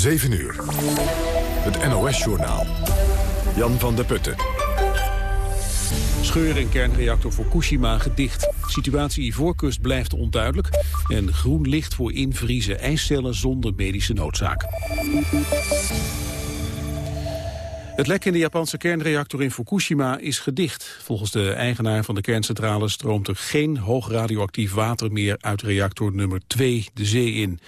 7 uur. Het NOS-journaal. Jan van der Putten. Scheur in kernreactor Fukushima gedicht. Situatie Ivoorkust blijft onduidelijk. En groen licht voor invriezen ijscellen zonder medische noodzaak. Het lek in de Japanse kernreactor in Fukushima is gedicht. Volgens de eigenaar van de kerncentrale stroomt er geen hoog radioactief water meer uit reactor nummer 2 de zee in.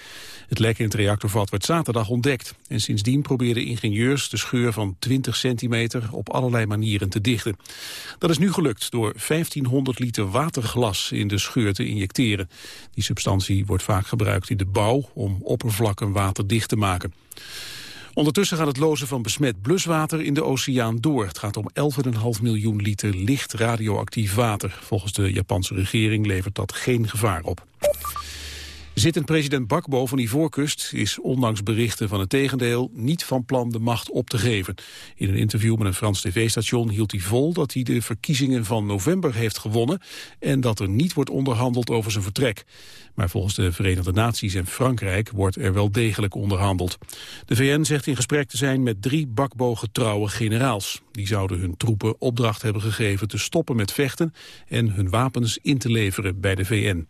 Het lek in het reactorvat werd zaterdag ontdekt. En sindsdien probeerden ingenieurs de scheur van 20 centimeter op allerlei manieren te dichten. Dat is nu gelukt door 1500 liter waterglas in de scheur te injecteren. Die substantie wordt vaak gebruikt in de bouw om oppervlakken waterdicht te maken. Ondertussen gaat het lozen van besmet bluswater in de oceaan door. Het gaat om 11,5 miljoen liter licht radioactief water. Volgens de Japanse regering levert dat geen gevaar op. Zittend president Bakbo van Ivoorkust is ondanks berichten van het tegendeel niet van plan de macht op te geven. In een interview met een Frans tv-station hield hij vol dat hij de verkiezingen van november heeft gewonnen en dat er niet wordt onderhandeld over zijn vertrek. Maar volgens de Verenigde Naties en Frankrijk wordt er wel degelijk onderhandeld. De VN zegt in gesprek te zijn met drie Bakbo-getrouwe generaals. Die zouden hun troepen opdracht hebben gegeven te stoppen met vechten en hun wapens in te leveren bij de VN.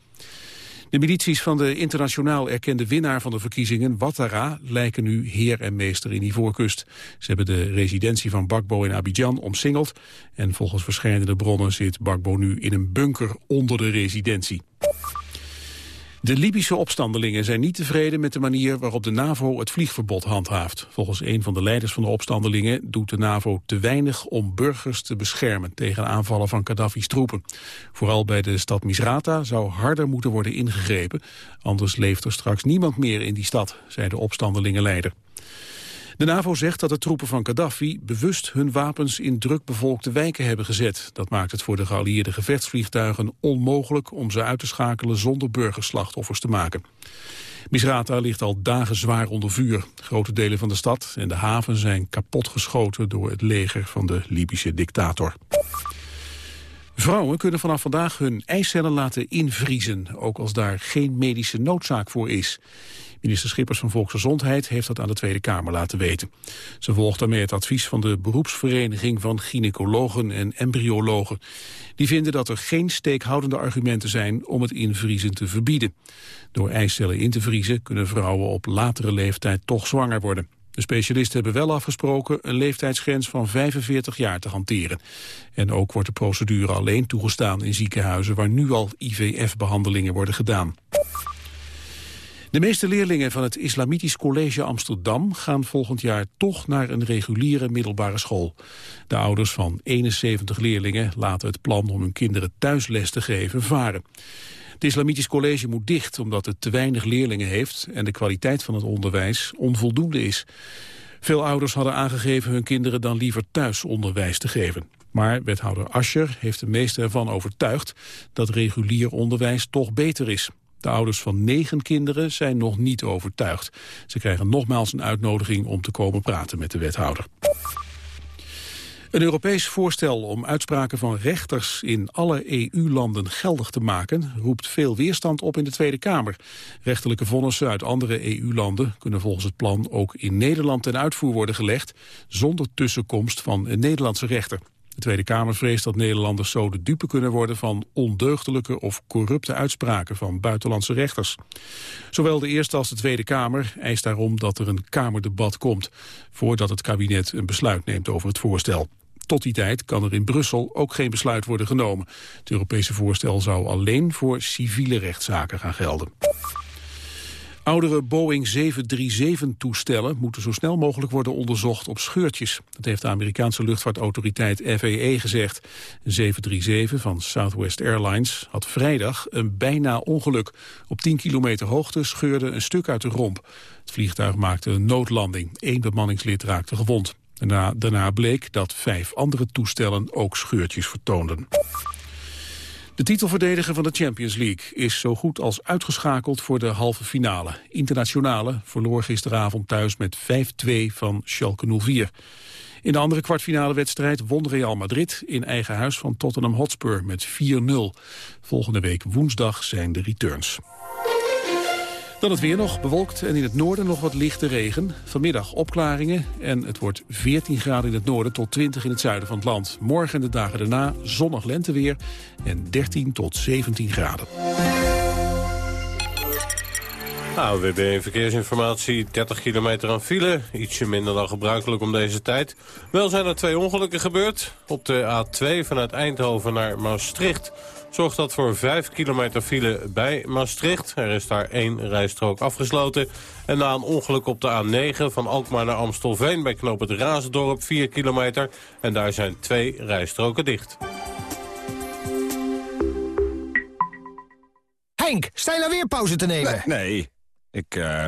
De milities van de internationaal erkende winnaar van de verkiezingen, Ouattara, lijken nu heer en meester in Ivoorkust. Ze hebben de residentie van Bakbo in Abidjan omsingeld en volgens verschillende bronnen zit Bakbo nu in een bunker onder de residentie. De Libische opstandelingen zijn niet tevreden met de manier waarop de NAVO het vliegverbod handhaaft. Volgens een van de leiders van de opstandelingen doet de NAVO te weinig om burgers te beschermen tegen aanvallen van Gaddafi's troepen. Vooral bij de stad Misrata zou harder moeten worden ingegrepen, anders leeft er straks niemand meer in die stad, zei de opstandelingenleider. De NAVO zegt dat de troepen van Gaddafi bewust hun wapens in drukbevolkte wijken hebben gezet. Dat maakt het voor de geallieerde gevechtsvliegtuigen onmogelijk om ze uit te schakelen zonder burgerslachtoffers te maken. Misrata ligt al dagen zwaar onder vuur. Grote delen van de stad en de haven zijn kapotgeschoten door het leger van de Libische dictator. Vrouwen kunnen vanaf vandaag hun eicellen laten invriezen, ook als daar geen medische noodzaak voor is. Minister Schippers van Volksgezondheid heeft dat aan de Tweede Kamer laten weten. Ze volgt daarmee het advies van de beroepsvereniging van gynaecologen en embryologen. Die vinden dat er geen steekhoudende argumenten zijn om het invriezen te verbieden. Door eicellen in te vriezen kunnen vrouwen op latere leeftijd toch zwanger worden. De specialisten hebben wel afgesproken een leeftijdsgrens van 45 jaar te hanteren. En ook wordt de procedure alleen toegestaan in ziekenhuizen waar nu al IVF-behandelingen worden gedaan. De meeste leerlingen van het Islamitisch College Amsterdam gaan volgend jaar toch naar een reguliere middelbare school. De ouders van 71 leerlingen laten het plan om hun kinderen thuisles te geven varen. Het Islamitisch College moet dicht omdat het te weinig leerlingen heeft en de kwaliteit van het onderwijs onvoldoende is. Veel ouders hadden aangegeven hun kinderen dan liever thuis onderwijs te geven. Maar wethouder Ascher heeft de meeste ervan overtuigd dat regulier onderwijs toch beter is. De ouders van negen kinderen zijn nog niet overtuigd. Ze krijgen nogmaals een uitnodiging om te komen praten met de wethouder. Een Europees voorstel om uitspraken van rechters in alle EU-landen geldig te maken roept veel weerstand op in de Tweede Kamer. Rechterlijke vonnissen uit andere EU-landen kunnen volgens het plan ook in Nederland ten uitvoer worden gelegd zonder tussenkomst van een Nederlandse rechter. De Tweede Kamer vreest dat Nederlanders zo de dupe kunnen worden van ondeugdelijke of corrupte uitspraken van buitenlandse rechters. Zowel de Eerste als de Tweede Kamer eist daarom dat er een Kamerdebat komt, voordat het kabinet een besluit neemt over het voorstel. Tot die tijd kan er in Brussel ook geen besluit worden genomen. Het Europese voorstel zou alleen voor civiele rechtszaken gaan gelden. Oudere Boeing 737-toestellen moeten zo snel mogelijk worden onderzocht op scheurtjes. Dat heeft de Amerikaanse luchtvaartautoriteit FAA gezegd. Een 737 van Southwest Airlines had vrijdag een bijna ongeluk. Op 10 kilometer hoogte scheurde een stuk uit de romp. Het vliegtuig maakte een noodlanding. Eén bemanningslid raakte gewond. Daarna, daarna bleek dat vijf andere toestellen ook scheurtjes vertoonden. De titelverdediger van de Champions League is zo goed als uitgeschakeld voor de halve finale. Internationale verloor gisteravond thuis met 5-2 van Schalke 04. In de andere kwartfinale wedstrijd won Real Madrid in eigen huis van Tottenham Hotspur met 4-0. Volgende week woensdag zijn de returns. Dan het weer nog bewolkt en in het noorden nog wat lichte regen. Vanmiddag opklaringen en het wordt 14 graden in het noorden tot 20 in het zuiden van het land. Morgen en de dagen daarna zonnig lenteweer en 13 tot 17 graden. AWB Verkeersinformatie, 30 kilometer aan file. Ietsje minder dan gebruikelijk om deze tijd. Wel zijn er twee ongelukken gebeurd. Op de A2 vanuit Eindhoven naar Maastricht zorgt dat voor 5 kilometer file bij Maastricht. Er is daar één rijstrook afgesloten. En na een ongeluk op de A9 van Alkmaar naar Amstelveen... bij knoop het Razendorp 4 kilometer. En daar zijn twee rijstroken dicht. Henk, sta je nou weer pauze te nemen? Nee, ik uh,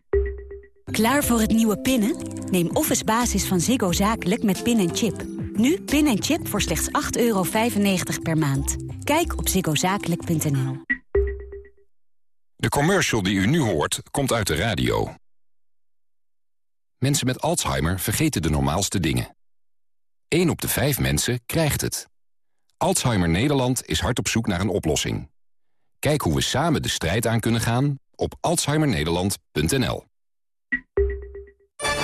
Klaar voor het nieuwe pinnen? Neem Office Basis van Ziggo Zakelijk met pin en chip. Nu pin en chip voor slechts 8,95 per maand. Kijk op ziggozakelijk.nl. De commercial die u nu hoort, komt uit de radio. Mensen met Alzheimer vergeten de normaalste dingen. 1 op de 5 mensen krijgt het. Alzheimer Nederland is hard op zoek naar een oplossing. Kijk hoe we samen de strijd aan kunnen gaan op alzheimernederland.nl.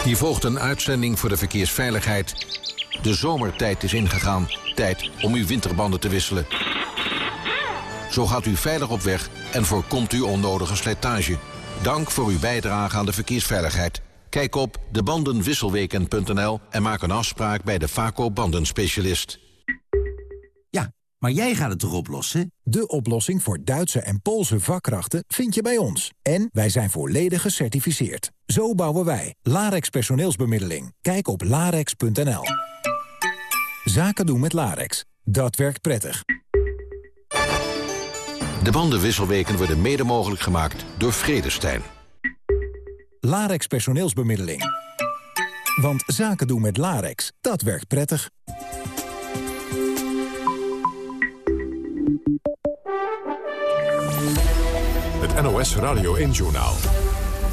Hier volgt een uitzending voor de verkeersveiligheid. De zomertijd is ingegaan. Tijd om uw winterbanden te wisselen. Zo gaat u veilig op weg en voorkomt u onnodige slijtage. Dank voor uw bijdrage aan de verkeersveiligheid. Kijk op debandenwisselweken.nl en maak een afspraak bij de Vaco bandenspecialist. Maar jij gaat het toch oplossen? De oplossing voor Duitse en Poolse vakkrachten vind je bij ons. En wij zijn volledig gecertificeerd. Zo bouwen wij. Larex personeelsbemiddeling. Kijk op larex.nl. Zaken doen met Larex. Dat werkt prettig. De bandenwisselweken worden mede mogelijk gemaakt door Vredestein. Larex personeelsbemiddeling. Want zaken doen met Larex, dat werkt prettig. Het NOS Radio 1-journaal.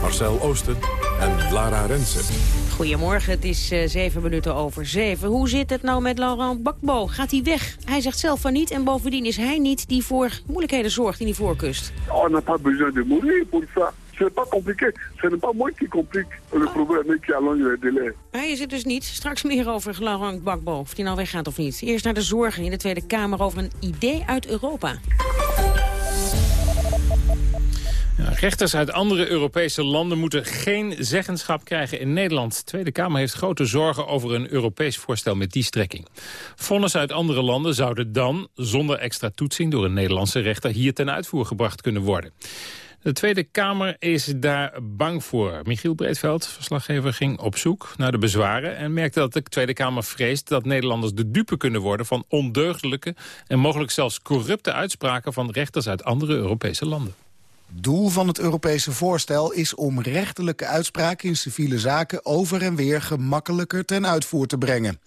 Marcel Oosten en Lara Rensen. Goedemorgen, het is uh, zeven minuten over zeven. Hoe zit het nou met Laurent Gbagbo? Gaat hij weg? Hij zegt zelf van niet en bovendien is hij niet die voor moeilijkheden zorgt in die voorkust. On n'a pas besoin de mourir pour ça. C'est pas compliqué. Ce n'est pas moi qui complique le problème qui allonge les délais. Hij is het dus niet. Straks meer over Laurent Gbagbo, of hij nou weggaat of niet. Eerst naar de zorgen in de Tweede Kamer over een idee uit Europa. Rechters uit andere Europese landen moeten geen zeggenschap krijgen in Nederland. De Tweede Kamer heeft grote zorgen over een Europees voorstel met die strekking. Vonnis uit andere landen zouden dan, zonder extra toetsing door een Nederlandse rechter, hier ten uitvoer gebracht kunnen worden. De Tweede Kamer is daar bang voor. Michiel Breedveld, verslaggever, ging op zoek naar de bezwaren... en merkte dat de Tweede Kamer vreest dat Nederlanders de dupe kunnen worden... van ondeugdelijke en mogelijk zelfs corrupte uitspraken... van rechters uit andere Europese landen. Doel van het Europese voorstel is om rechterlijke uitspraken in civiele zaken over en weer gemakkelijker ten uitvoer te brengen.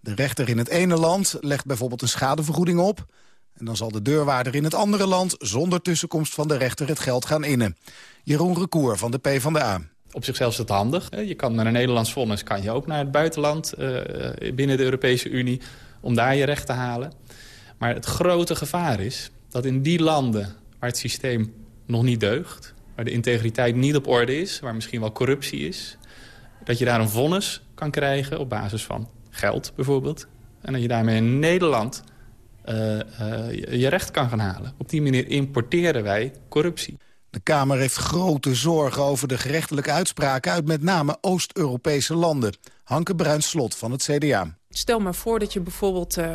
De rechter in het ene land legt bijvoorbeeld een schadevergoeding op... en dan zal de deurwaarder in het andere land zonder tussenkomst van de rechter het geld gaan innen. Jeroen Recour van de PvdA. Op zichzelf is het handig. Je kan met een Nederlands vonnis kan je ook naar het buitenland uh, binnen de Europese Unie om daar je recht te halen. Maar het grote gevaar is dat in die landen waar het systeem nog niet deugt... waar de integriteit niet op orde is, waar misschien wel corruptie is... dat je daar een vonnis kan krijgen op basis van geld bijvoorbeeld... en dat je daarmee in Nederland uh, uh, je recht kan gaan halen. Op die manier importeren wij corruptie. De Kamer heeft grote zorgen over de gerechtelijke uitspraken... uit met name Oost-Europese landen. Hanke Bruins-Slot van het CDA. Stel maar voor dat je bijvoorbeeld... Uh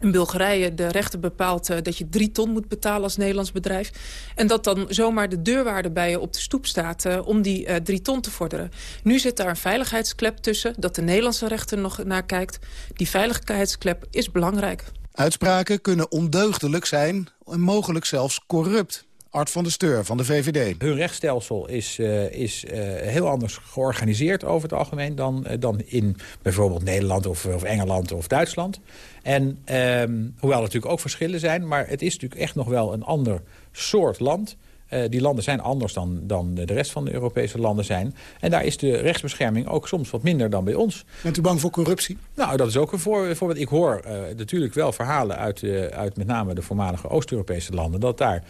in Bulgarije de rechter bepaalt uh, dat je drie ton moet betalen als Nederlands bedrijf. En dat dan zomaar de deurwaarde bij je op de stoep staat uh, om die uh, drie ton te vorderen. Nu zit daar een veiligheidsklep tussen, dat de Nederlandse rechter nog naar kijkt. Die veiligheidsklep is belangrijk. Uitspraken kunnen ondeugdelijk zijn en mogelijk zelfs corrupt. Art van de Steur van de VVD. Hun rechtsstelsel is, uh, is uh, heel anders georganiseerd over het algemeen... dan, uh, dan in bijvoorbeeld Nederland of, of Engeland of Duitsland. En um, hoewel er natuurlijk ook verschillen zijn... maar het is natuurlijk echt nog wel een ander soort land... Uh, die landen zijn anders dan, dan de rest van de Europese landen zijn. En daar is de rechtsbescherming ook soms wat minder dan bij ons. Bent u bang voor corruptie? Nou, dat is ook een voorbeeld. Ik hoor uh, natuurlijk wel verhalen uit, uh, uit met name de voormalige Oost-Europese landen... dat daar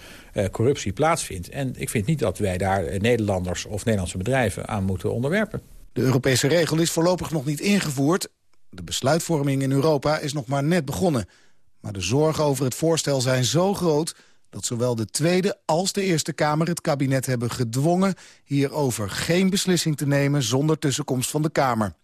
corruptie plaatsvindt. En ik vind niet dat wij daar Nederlanders of Nederlandse bedrijven aan moeten onderwerpen. De Europese regel is voorlopig nog niet ingevoerd. De besluitvorming in Europa is nog maar net begonnen. Maar de zorgen over het voorstel zijn zo groot dat zowel de Tweede als de Eerste Kamer het kabinet hebben gedwongen... hierover geen beslissing te nemen zonder tussenkomst van de Kamer.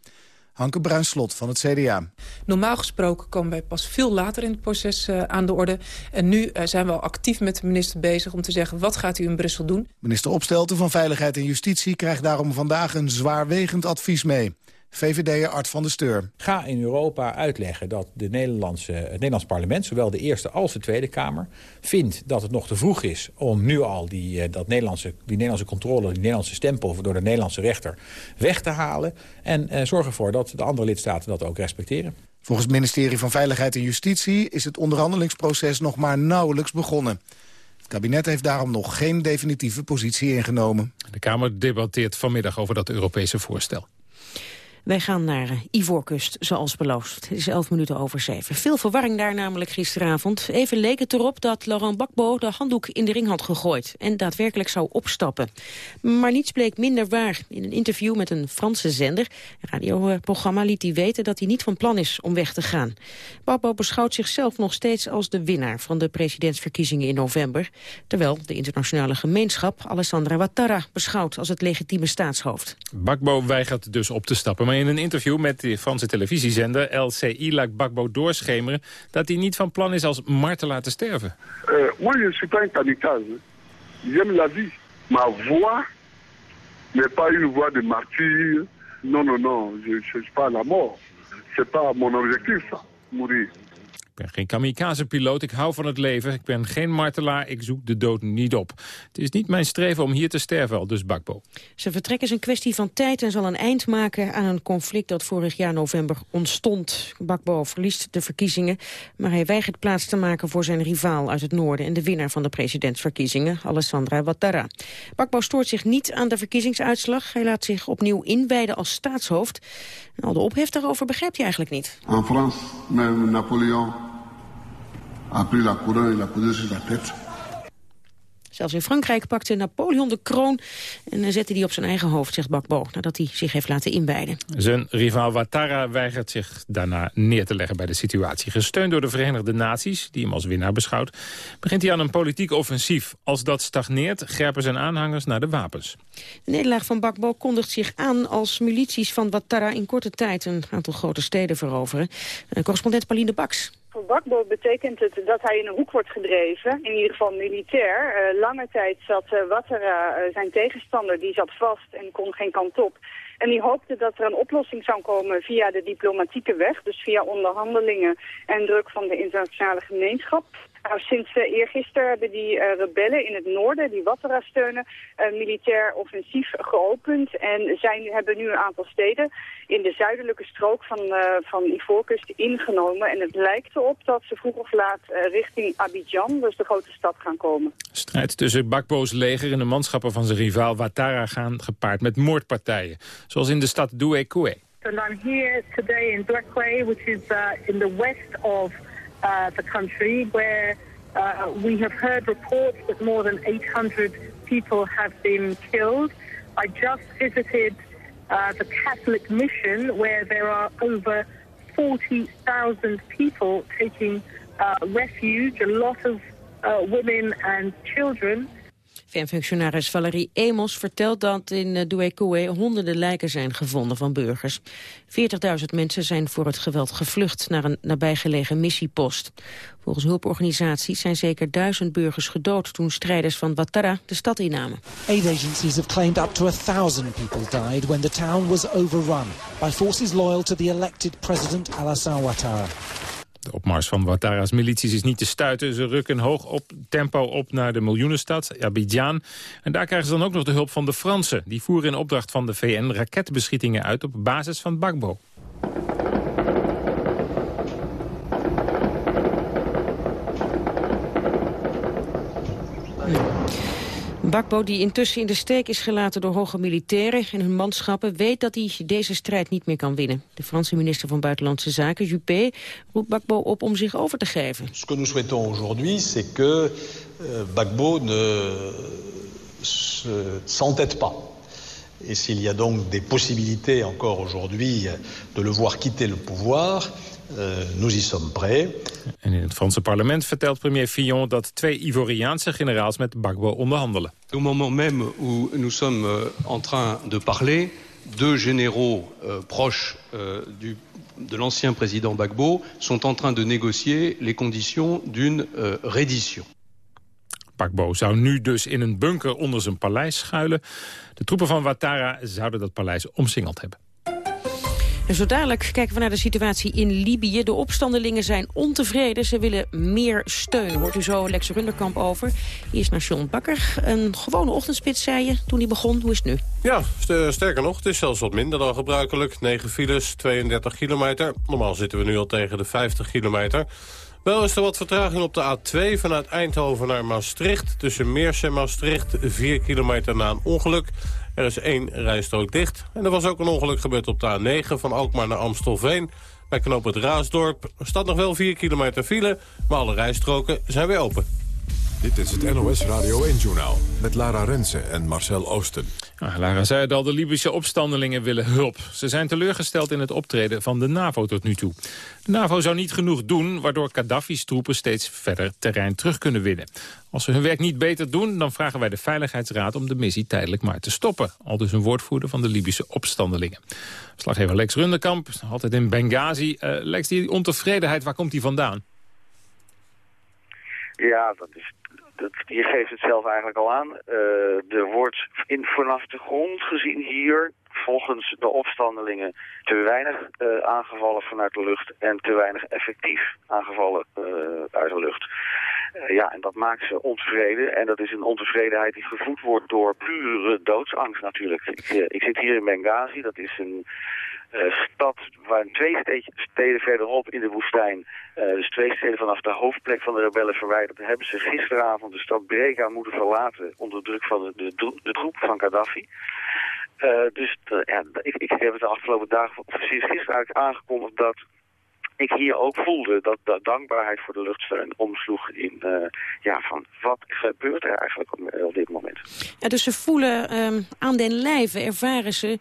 Hanke Bruinslot van het CDA. Normaal gesproken komen wij pas veel later in het proces uh, aan de orde. En nu uh, zijn we al actief met de minister bezig om te zeggen... wat gaat u in Brussel doen? Minister Opstelten van Veiligheid en Justitie krijgt daarom vandaag een zwaarwegend advies mee. VVD'er Art van der Steur. Ga in Europa uitleggen dat de Nederlandse, het Nederlands parlement... zowel de Eerste als de Tweede Kamer... vindt dat het nog te vroeg is om nu al die, dat Nederlandse, die Nederlandse controle... die Nederlandse stempel door de Nederlandse rechter weg te halen. En eh, zorg ervoor dat de andere lidstaten dat ook respecteren. Volgens het ministerie van Veiligheid en Justitie... is het onderhandelingsproces nog maar nauwelijks begonnen. Het kabinet heeft daarom nog geen definitieve positie ingenomen. De Kamer debatteert vanmiddag over dat Europese voorstel. Wij gaan naar Ivoorkust, zoals beloofd. Het is elf minuten over zeven. Veel verwarring daar namelijk gisteravond. Even leek het erop dat Laurent Gbagbo de handdoek in de ring had gegooid... en daadwerkelijk zou opstappen. Maar niets bleek minder waar. In een interview met een Franse zender, een radioprogramma... liet hij weten dat hij niet van plan is om weg te gaan. Gbagbo beschouwt zichzelf nog steeds als de winnaar... van de presidentsverkiezingen in november... terwijl de internationale gemeenschap Alessandra Ouattara beschouwt... als het legitieme staatshoofd. Gbagbo weigert dus op te stappen in een interview met de Franse televisiezender LCI laat Bakbo doorschemeren... dat hij niet van plan is als martelaar te sterven. Uh, moi, je suis pas un kamikaze. J'aime la vie. Ma voix n'est pas une voix de martyr. Non, non, non, je ne cherche pas la mort. C'est pas mon objectif, ça, mourir. Ik ben geen kamikaze-piloot, ik hou van het leven. Ik ben geen martelaar, ik zoek de dood niet op. Het is niet mijn streven om hier te sterven, al dus Bakbo. Zijn vertrek is een kwestie van tijd en zal een eind maken aan een conflict dat vorig jaar november ontstond. Bakbo verliest de verkiezingen, maar hij weigert plaats te maken voor zijn rivaal uit het noorden en de winnaar van de presidentsverkiezingen, Alessandra Ouattara. Bakbo stoort zich niet aan de verkiezingsuitslag. Hij laat zich opnieuw inwijden als staatshoofd. En al de ophef daarover begrijpt hij eigenlijk niet. In France, même Napoleon a pris la couronne et l'a posée sur la tête. Zelfs in Frankrijk pakte Napoleon de kroon en zette die op zijn eigen hoofd, zegt Bakbo, nadat hij zich heeft laten inwijden. Zijn rivaal Ouattara weigert zich daarna neer te leggen bij de situatie. Gesteund door de Verenigde Naties, die hem als winnaar beschouwt, begint hij aan een politiek offensief. Als dat stagneert, grijpen zijn aanhangers naar de wapens. De nederlaag van Bakbo kondigt zich aan als milities van Ouattara in korte tijd een aantal grote steden veroveren. Correspondent Pauline Baks. Bakbo betekent het dat hij in een hoek wordt gedreven, in ieder geval militair. Uh, lange tijd zat uh, zijn tegenstander, die zat vast en kon geen kant op. En die hoopte dat er een oplossing zou komen via de diplomatieke weg, dus via onderhandelingen en druk van de internationale gemeenschap. Nou, sinds uh, eergisteren hebben die uh, rebellen in het noorden, die Ouattara steunen, een militair offensief geopend. En zij hebben nu een aantal steden in de zuidelijke strook van, uh, van Ivoorkust ingenomen. En het lijkt erop dat ze vroeg of laat richting Abidjan, dus de grote stad, gaan komen. Strijd tussen Bakbo's leger en de manschappen van zijn rivaal Ouattara gaan gepaard met moordpartijen. Zoals in de stad Douekoué. And I'm here today in Douekoué, which is in the west of... Uh, the country where uh, we have heard reports that more than 800 people have been killed. I just visited uh, the Catholic mission where there are over 40,000 people taking refuge, a lot of women and children. VN-functionaris Valerie Emos vertelt dat in Douekoué honderden lijken zijn gevonden van burgers. 40.000 mensen zijn voor het geweld gevlucht naar een nabijgelegen missiepost. Volgens hulporganisaties zijn zeker duizend burgers gedood toen strijders van Ouattara de stad innamen. Aid agencies have claimed up to a thousand people died when the town was overrun by forces loyal to the elected president Alassane Ouattara. De opmars van Ouattara's milities is niet te stuiten. Ze rukken hoog op tempo op naar de miljoenenstad, Abidjan. En daar krijgen ze dan ook nog de hulp van de Fransen. Die voeren in opdracht van de VN raketbeschietingen uit op basis van Bagbo. Bakbo, die intussen in de steek is gelaten door hoge militairen en hun manschappen, weet dat hij deze strijd niet meer kan winnen. De Franse minister van Buitenlandse Zaken, Juppé, roept Bakbo op om zich over te geven. Ce que nous souhaitons aujourd'hui, c'est que euh, Bakbo ne s'entête pas. Et s'il y a donc des possibilités encore aujourd'hui de le voir quitter le pouvoir, nous y sommes prêts. En in het Franse parlement vertelt premier Fillon dat twee Ivoriaanse generaals met Gbagbo onderhandelen. Au moment même où nous sommes euh, en train de parler, deux généraux euh, proches euh, du, de l'ancien président Gbagbo sont en train de négocier les conditions d'une euh, reddition. Gbagbo zou nu dus in een bunker onder zijn paleis schuilen. De troepen van Ouattara zouden dat paleis omsingeld hebben. En zo dadelijk kijken we naar de situatie in Libië. De opstandelingen zijn ontevreden. Ze willen meer steun. Hoort u zo Lex Runderkamp over. Eerst naar John Bakker. Een gewone ochtendspits, zei je, toen hij begon. Hoe is het nu? Ja, sterker nog, het is zelfs wat minder dan gebruikelijk. 9 files, 32 kilometer. Normaal zitten we nu al tegen de 50 kilometer. Wel is er wat vertraging op de A2 vanuit Eindhoven naar Maastricht. Tussen Meers en Maastricht, 4 kilometer na een ongeluk. Er is één rijstrook dicht. En er was ook een ongeluk gebeurd op de A9 van Alkmaar naar Amstelveen. Bij knoop het Raasdorp staat nog wel 4 kilometer file, maar alle rijstroken zijn weer open. Dit is het NOS Radio 1-journaal met Lara Rensen en Marcel Oosten. Nou, Lara zei het al, de Libische opstandelingen willen hulp. Ze zijn teleurgesteld in het optreden van de NAVO tot nu toe. De NAVO zou niet genoeg doen, waardoor Gaddafi's troepen steeds verder terrein terug kunnen winnen. Als ze hun werk niet beter doen, dan vragen wij de Veiligheidsraad om de missie tijdelijk maar te stoppen. Al dus een woordvoerder van de Libische opstandelingen. Slaggever Lex Runderkamp, altijd in Benghazi. Uh, Lex, die ontevredenheid, waar komt die vandaan? Ja, dat is dat, je geeft het zelf eigenlijk al aan. Uh, er wordt in, vanaf de grond gezien hier, volgens de opstandelingen, te weinig uh, aangevallen vanuit de lucht en te weinig effectief aangevallen uh, uit de lucht. ja, en dat maakt ze ontevreden. En dat is een ontevredenheid die gevoed wordt door pure doodsangst natuurlijk. Ik, ik zit hier in Benghazi, dat is een stad waar twee steden verderop in de woestijn, uh, dus twee steden vanaf de hoofdplek van de rebellen verwijderd, hebben ze gisteravond de stad Brega moeten verlaten onder druk van de, de, troep van Gaddafi. Uh, dus ja, ik, ik heb het de afgelopen dagen, sinds gisteren eigenlijk aangekondigd dat ik hier ook voelde dat dankbaarheid voor de luchtsteun omsloeg in, uh, ja, van wat gebeurt er eigenlijk op, op dit moment. Ja, dus ze voelen um, aan den lijve, ervaren ze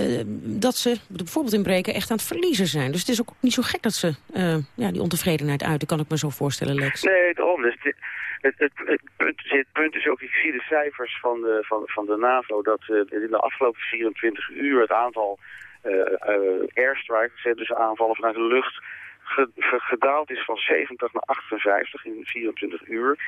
uh, dat ze bijvoorbeeld in Breken echt aan het verliezen zijn. Dus het is ook niet zo gek dat ze uh, ja, die ontevredenheid uiten, kan ik me zo voorstellen, Lex. Nee, daarom. Dus het, het, het, het, punt, het punt is ook, ik zie de cijfers van de, van, van de NAVO, dat in de afgelopen 24 uur het aantal airstrikes, dus aanvallen vanuit de lucht, gedaald is van 70 naar 58 in 24 uur.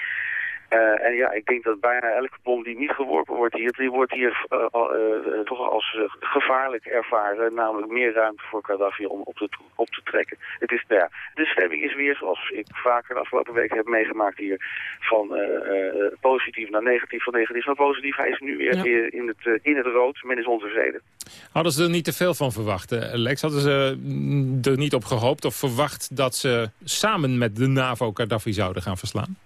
Uh, en ja, ik denk dat bijna elke bom die niet geworpen wordt hier, die wordt hier uh, uh, toch als gevaarlijk ervaren. Namelijk meer ruimte voor Gaddafi om op te, op te trekken. Het is, nou ja, de stemming is weer zoals ik vaker de afgelopen weken heb meegemaakt hier. Van positief naar negatief, van negatief naar positief. Hij is nu weer, ja. in, het, in het rood. Men is ontevreden. Hadden ze er niet te veel van verwacht, Lex? Hadden ze er niet op gehoopt of verwacht dat ze samen met de NAVO Gaddafi zouden gaan verslaan?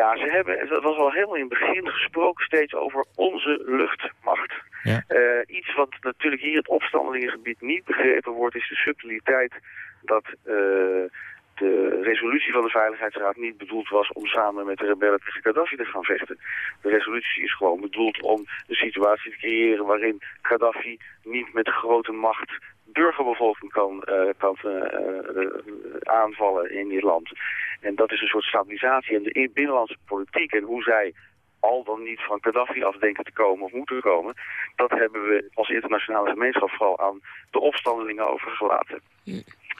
Ja, ze hebben, dat was al helemaal in het begin gesproken steeds over onze luchtmacht. Ja. Uh, iets wat natuurlijk hier het opstandelingengebied niet begrepen wordt, is de subtiliteit dat uh, de resolutie van de Veiligheidsraad niet bedoeld was om samen met de rebellen tegen Gaddafi te gaan vechten. De resolutie is gewoon bedoeld om de situatie te creëren waarin Gaddafi niet met grote macht burgerbevolking kan, uh, kan uh, aanvallen in dit land. En dat is een soort stabilisatie. En de binnenlandse politiek en hoe zij al dan niet van Gaddafi af denken te komen of moeten komen... dat hebben we als internationale gemeenschap vooral aan de opstandelingen overgelaten.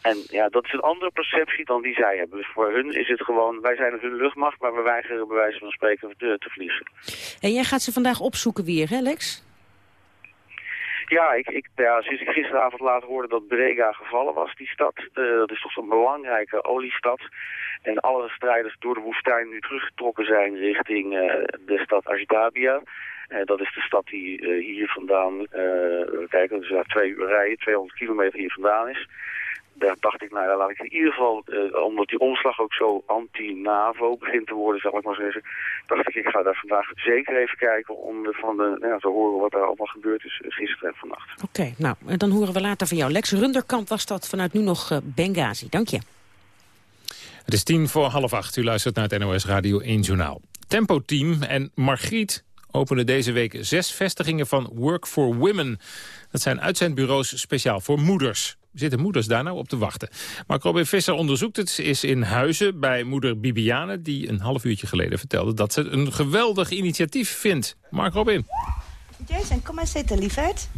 En ja, dat is een andere perceptie dan die zij hebben. Dus voor hun is het gewoon, wij zijn hun luchtmacht, maar we weigeren bij wijze van spreken te, te vliegen. En jij gaat ze vandaag opzoeken weer, hè Lex? Ja, ik, ik, ja, sinds ik gisteravond laat hoorde dat Brega gevallen was, die stad. eh, dat is toch zo'n belangrijke oliestad. En alle strijders door de woestijn nu teruggetrokken zijn richting eh, de stad Ajitabia. Eh, dat is de stad die hier vandaan, kijken, dus ja, twee uur rijden, 200 kilometer hier vandaan is. Daar dacht ik, nou ja, laat ik in ieder geval, eh, omdat die omslag ook zo anti-NAVO begint te worden, zal ik maar zeggen, dacht ik, ik ga daar vandaag zeker even kijken om van de, nou ja, te horen wat er allemaal gebeurd is eh, gisteren en vannacht. Oké, nou, eh, dan horen we later van jou. Lex Runderkamp was dat vanuit nu nog eh, Benghazi. Dank je. Het is tien voor half acht. U luistert naar het NOS Radio 1 Journaal. Tempo Team en Margriet openen deze week zes vestigingen van Work for Women. Dat zijn uitzendbureaus speciaal voor moeders. Zitten moeders daar nou op te wachten? Mark Robin Visser onderzoekt het, is in Huizen bij moeder Bibiane... die een half uurtje geleden vertelde dat ze het een geweldig initiatief vindt. Mark Robin. Jason, kom maar zitten, lieverd.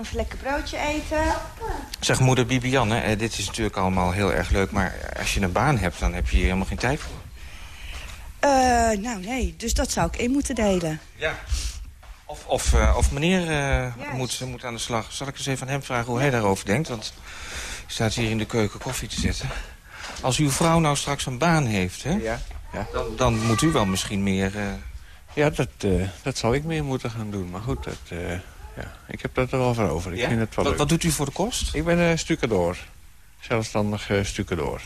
Even lekker broodje eten. Zeg, moeder Bibianne, eh, dit is natuurlijk allemaal heel erg leuk... maar als je een baan hebt, dan heb je hier helemaal geen tijd voor. Eh, nou, nee, dus dat zou ik in moeten delen. Ja. Of, of, eh, of meneer eh, moet, moet aan de slag. Zal ik eens even aan hem vragen hoe hij daarover denkt? Want hij staat hier in de keuken koffie te zetten. Als uw vrouw nou straks een baan heeft, hè, Ja, ja. Dan, dan moet u wel misschien meer... eh, Ja, dat, eh, dat zal ik meer moeten gaan doen. Maar goed, dat, eh, ja, ik heb dat er wel voor over. Ik Ja? vind het wel Wat- leuk. wat doet u voor de kost? Ik ben uh, stucadoor. Zelfstandig uh, stucadoor.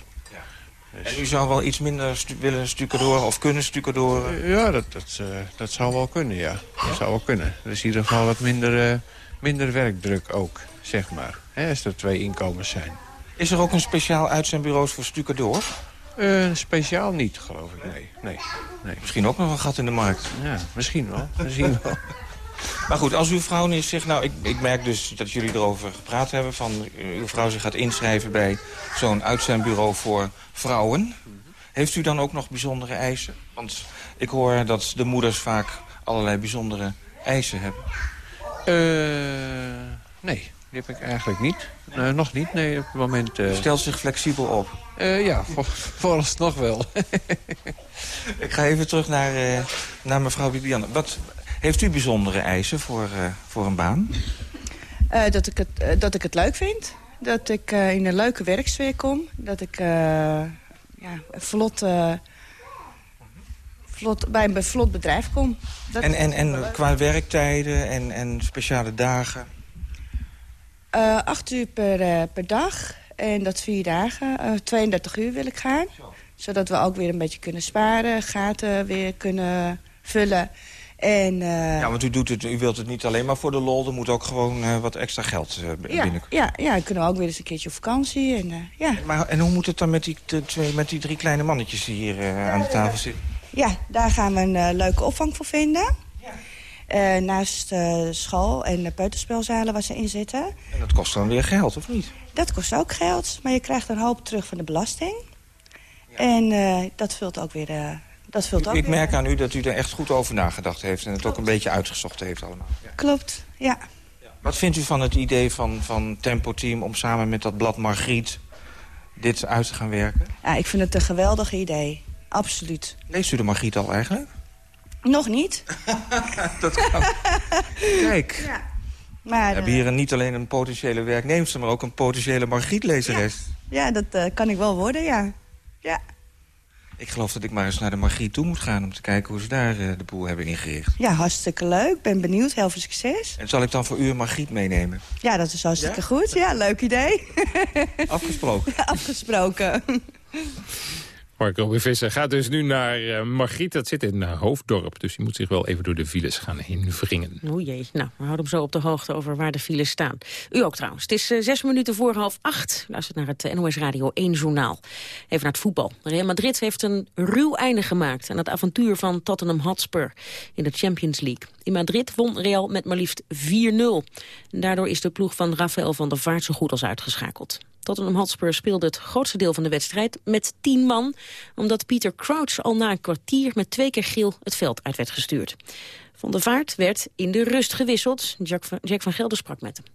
En u zou wel iets minder stu willen stucadoren of kunnen stucadoren? Eh, ja, dat, dat, eh, dat zou wel kunnen, ja. Dat zou wel kunnen. Er is in ieder geval wat minder, eh, minder werkdruk ook, zeg maar. Hè, als er twee inkomens zijn. Is er ook een speciaal uitzendbureau voor stucadoor? Eh, speciaal niet, geloof ik. Nee, nee, nee. Misschien ook nog een gat in de markt. Ja, misschien wel. Misschien wel. Maar goed, als uw vrouw nu zegt... Nou, ik, ik merk dus dat jullie erover gepraat hebben... van uh, uw vrouw zich gaat inschrijven bij zo'n uitzendbureau voor vrouwen. Heeft u dan ook nog bijzondere eisen? Want ik hoor dat de moeders vaak allerlei bijzondere eisen hebben. Eh, nee, die heb ik eigenlijk niet. Eh, nog niet, nee, op het moment... eh, Stelt zich flexibel op? Eh, ja, voor, vooralsnog wel. Ik ga even terug naar, eh, naar mevrouw Bibiane. Wat, heeft u bijzondere eisen voor, eh, voor een baan? Eh, dat, ik het, eh, dat ik het leuk vind. Dat ik in een leuke werksfeer kom. Dat ik ja, vlot, vlot, bij een vlot bedrijf kom. Dat En, en, en qua werktijden en, en speciale dagen? Acht uur per, per dag. En dat vier dagen. Eh, 32 uur wil ik gaan. Zodat we ook weer een beetje kunnen sparen. Gaten weer kunnen vullen. En, eh, Ja, want u, doet het, u wilt het niet alleen maar voor de lol. Er moet ook gewoon eh, wat extra geld eh, b- ja, binnen. ja, ja, dan kunnen we ook weer eens een keertje op vakantie. En, eh, ja. Maar, en hoe moet het dan met die, twee, met die drie kleine mannetjes die hier eh, aan de tafel zitten? ja, daar gaan we een eh, leuke opvang voor vinden. Eh, naast eh, school en de peuterspelzalen waar ze in zitten. En dat kost dan weer geld, of niet? Dat kost ook geld, maar je krijgt een hoop terug van de belasting. En eh, dat vult ook weer... dat vult ook Ik merk aan u dat u er echt goed over nagedacht heeft... en het ook een beetje uitgezocht heeft allemaal. Klopt, ja. Wat vindt u van het idee van, van Tempo Team... om samen met dat blad Margriet dit uit te gaan werken? ja. Ik vind het een geweldig idee. Absoluut. Leest u de Margriet al eigenlijk? Nog niet. dat kan. Kijk, Ja. we Maar hebben eh, hier een- niet alleen een potentiële werknemster... maar ook een potentiële Margriet-lezeres. ja, dat eh, kan ik wel worden, ja. Ja, Ik geloof dat ik maar eens naar de Margriet toe moet gaan... om te kijken hoe ze daar eh, de boel hebben ingericht. ja hartstikke leuk. Ben benieuwd. Heel veel succes. En zal ik dan voor u een Margriet meenemen? Ja, dat is hartstikke goed. Ja, leuk idee. Afgesproken. Afgesproken. Mark Robin gaat dus nu naar eh, Margriet. Dat zit in uh, Hoofddorp, dus die moet zich wel even door de files gaan heen wringen. O jee, nou, we houden hem zo op de hoogte over waar de files staan. U ook trouwens. Het is uh, zes minuten voor half acht. Luistert naar het NOS Radio 1 Journaal. Even naar het voetbal. Real Madrid heeft een ruw einde gemaakt aan het avontuur van Tottenham Hotspur in de Champions League. In Madrid won Real met maar liefst 4-0. Daardoor is de ploeg van Rafael van der Vaart zo goed als uitgeschakeld. Tottenham Hotspur speelde het grootste deel van de wedstrijd met tien man... omdat Peter Crouch al na een kwartier met twee keer geel het veld uit werd gestuurd. Van der Vaart werd in de rust gewisseld. Jack van, Jack van Gelder sprak met hem.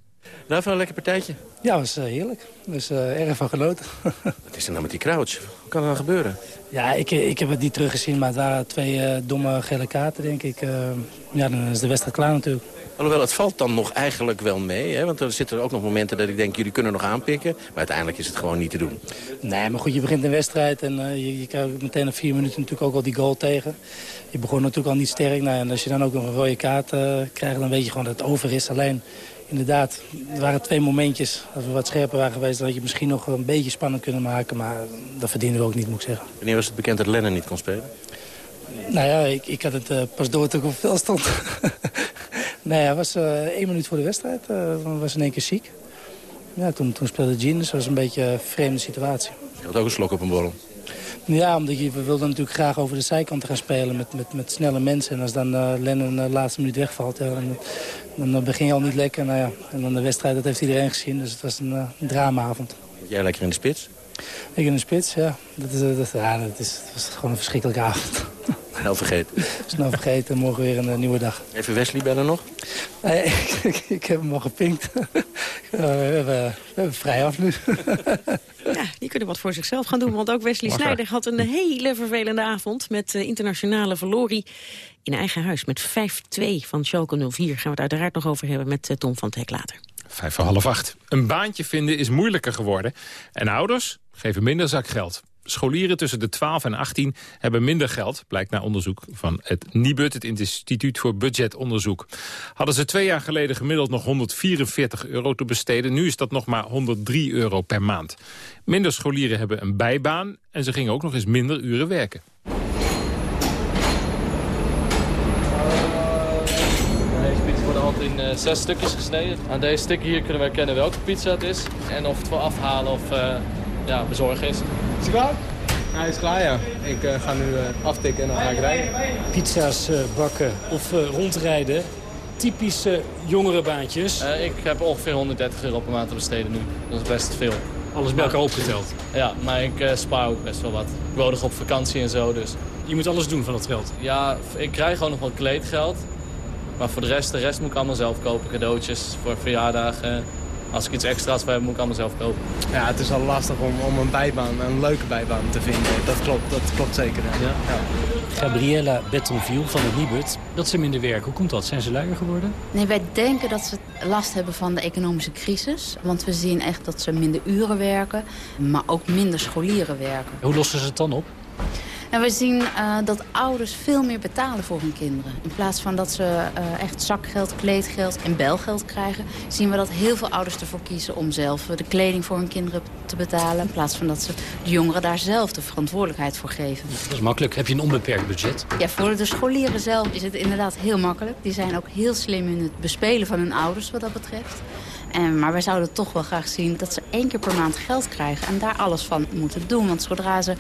Nou, van een lekker partijtje. Ja, dat was uh, heerlijk. Dus uh, erg van genoten. Wat is er nou met die crouch? Hoe kan dat nou gebeuren? Ja, ik, ik heb het niet teruggezien, maar het waren twee uh, domme gele kaarten, denk ik. ja, dan is de wedstrijd klaar natuurlijk. Alhoewel, het valt dan nog eigenlijk wel mee. Hè? Want er zitten ook nog momenten dat ik denk, jullie kunnen nog aanpikken. Maar uiteindelijk is het gewoon niet te doen. Nee, maar goed, je begint een wedstrijd en uh, je, je, krijgt meteen na vier minuten natuurlijk ook al die goal tegen. Je begon natuurlijk al niet sterk. Nou, en als je dan ook nog een rode kaart uh, krijgt, dan weet je gewoon dat het over is. Alleen, inderdaad, er waren twee momentjes. Als we wat scherper waren geweest, dan had je misschien nog een beetje spannend kunnen maken. Maar dat verdienen we ook niet, moet ik zeggen. Wanneer was het bekend dat Lennon niet kon spelen? Nou ja, ik, ik had het uh, pas door toen ik op het veld stond. nee, hij was uh, één minuut voor de wedstrijd. Uh, was in één keer ziek. Ja, toen, toen speelde Jean, dus dat was een beetje een vreemde situatie. Je had ook een slok op een borrel. Ja, omdat je, we wilden natuurlijk graag over de zijkant gaan spelen met, met, met snelle mensen. En als dan uh, Lennon de laatste minuut wegvalt, ja, dan, dan, begin je al niet lekker. Nou ja, en dan de wedstrijd, dat heeft iedereen gezien. Dus het was een, een dramaavond. Jij lekker in de spits? Ik in de spits, ja. Dat, is, dat, ja, dat, is, dat was gewoon een verschrikkelijke avond. Snel vergeten. Snel vergeten, morgen weer een uh, nieuwe dag. Even Wesley bellen nog? Nee, ik, ik, heb hem al gepinkt. we, hebben, we hebben vrij af nu. ja, die kunnen wat voor zichzelf gaan doen. Want ook Wesley Snijder had een hele vervelende avond... met uh, internationale verlorie in eigen huis. Met 5-2 van Schalke 04 gaan we het uiteraard nog over hebben... met uh, Tom van Hek later. Vijf voor half acht. Een baantje vinden is moeilijker geworden. En ouders geven minder zakgeld. Scholieren tussen de 12 en 18 hebben minder geld, blijkt naar onderzoek van het NIBUD, het Instituut voor Budgetonderzoek. Hadden ze twee jaar geleden gemiddeld nog 144 euro te besteden, nu is dat nog maar 103 euro per maand. Minder scholieren hebben een bijbaan en ze gingen ook nog eens minder uren werken. in uh, zes stukjes gesneden. Aan deze stukken hier kunnen we herkennen welke pizza het is. En of het voor afhalen of uh, ja, bezorgen is. Is het klaar? Hij is klaar, ja. Ik uh, ga nu aftikken en dan ga ik rijden. Pizza's bakken of rondrijden. Typische jongerenbaantjes. ik heb ongeveer 130 euro per maand te besteden nu. Dat is best veel. Alles bij elkaar opgeteld? Ja, maar ik spaar ook best wel wat. Ik woon nog op vakantie en zo, dus... Je moet alles doen van dat geld? Ja, ik krijg gewoon nog wel kleedgeld. Maar voor de rest, de rest moet ik allemaal zelf kopen. Cadeautjes voor verjaardagen. Als ik iets extra's wil hebben, moet ik allemaal zelf kopen. Ja, het is al lastig om, om een bijbaan, een leuke bijbaan te vinden. Dat klopt, dat klopt zeker. Ja. Ja. Gabriella Bettonville van het Nibud. Dat ze minder werken, hoe komt dat? Zijn ze luier geworden? Nee, wij denken dat ze last hebben van de economische crisis. Want we zien echt dat ze minder uren werken, maar ook minder scholieren werken. Hoe lossen ze het dan op? En we zien uh, dat ouders veel meer betalen voor hun kinderen. In plaats van dat ze uh, echt zakgeld, kleedgeld en belgeld krijgen... zien we dat heel veel ouders ervoor kiezen om zelf de kleding voor hun kinderen te betalen. In plaats van dat ze de jongeren daar zelf de verantwoordelijkheid voor geven. Dat is makkelijk. Heb je een onbeperkt budget? Ja, voor de scholieren zelf is het inderdaad heel makkelijk. Die zijn ook heel slim in het bespelen van hun ouders wat dat betreft. En, maar wij zouden toch wel graag zien dat ze één keer per maand geld krijgen... en daar alles van moeten doen. Want zodra ze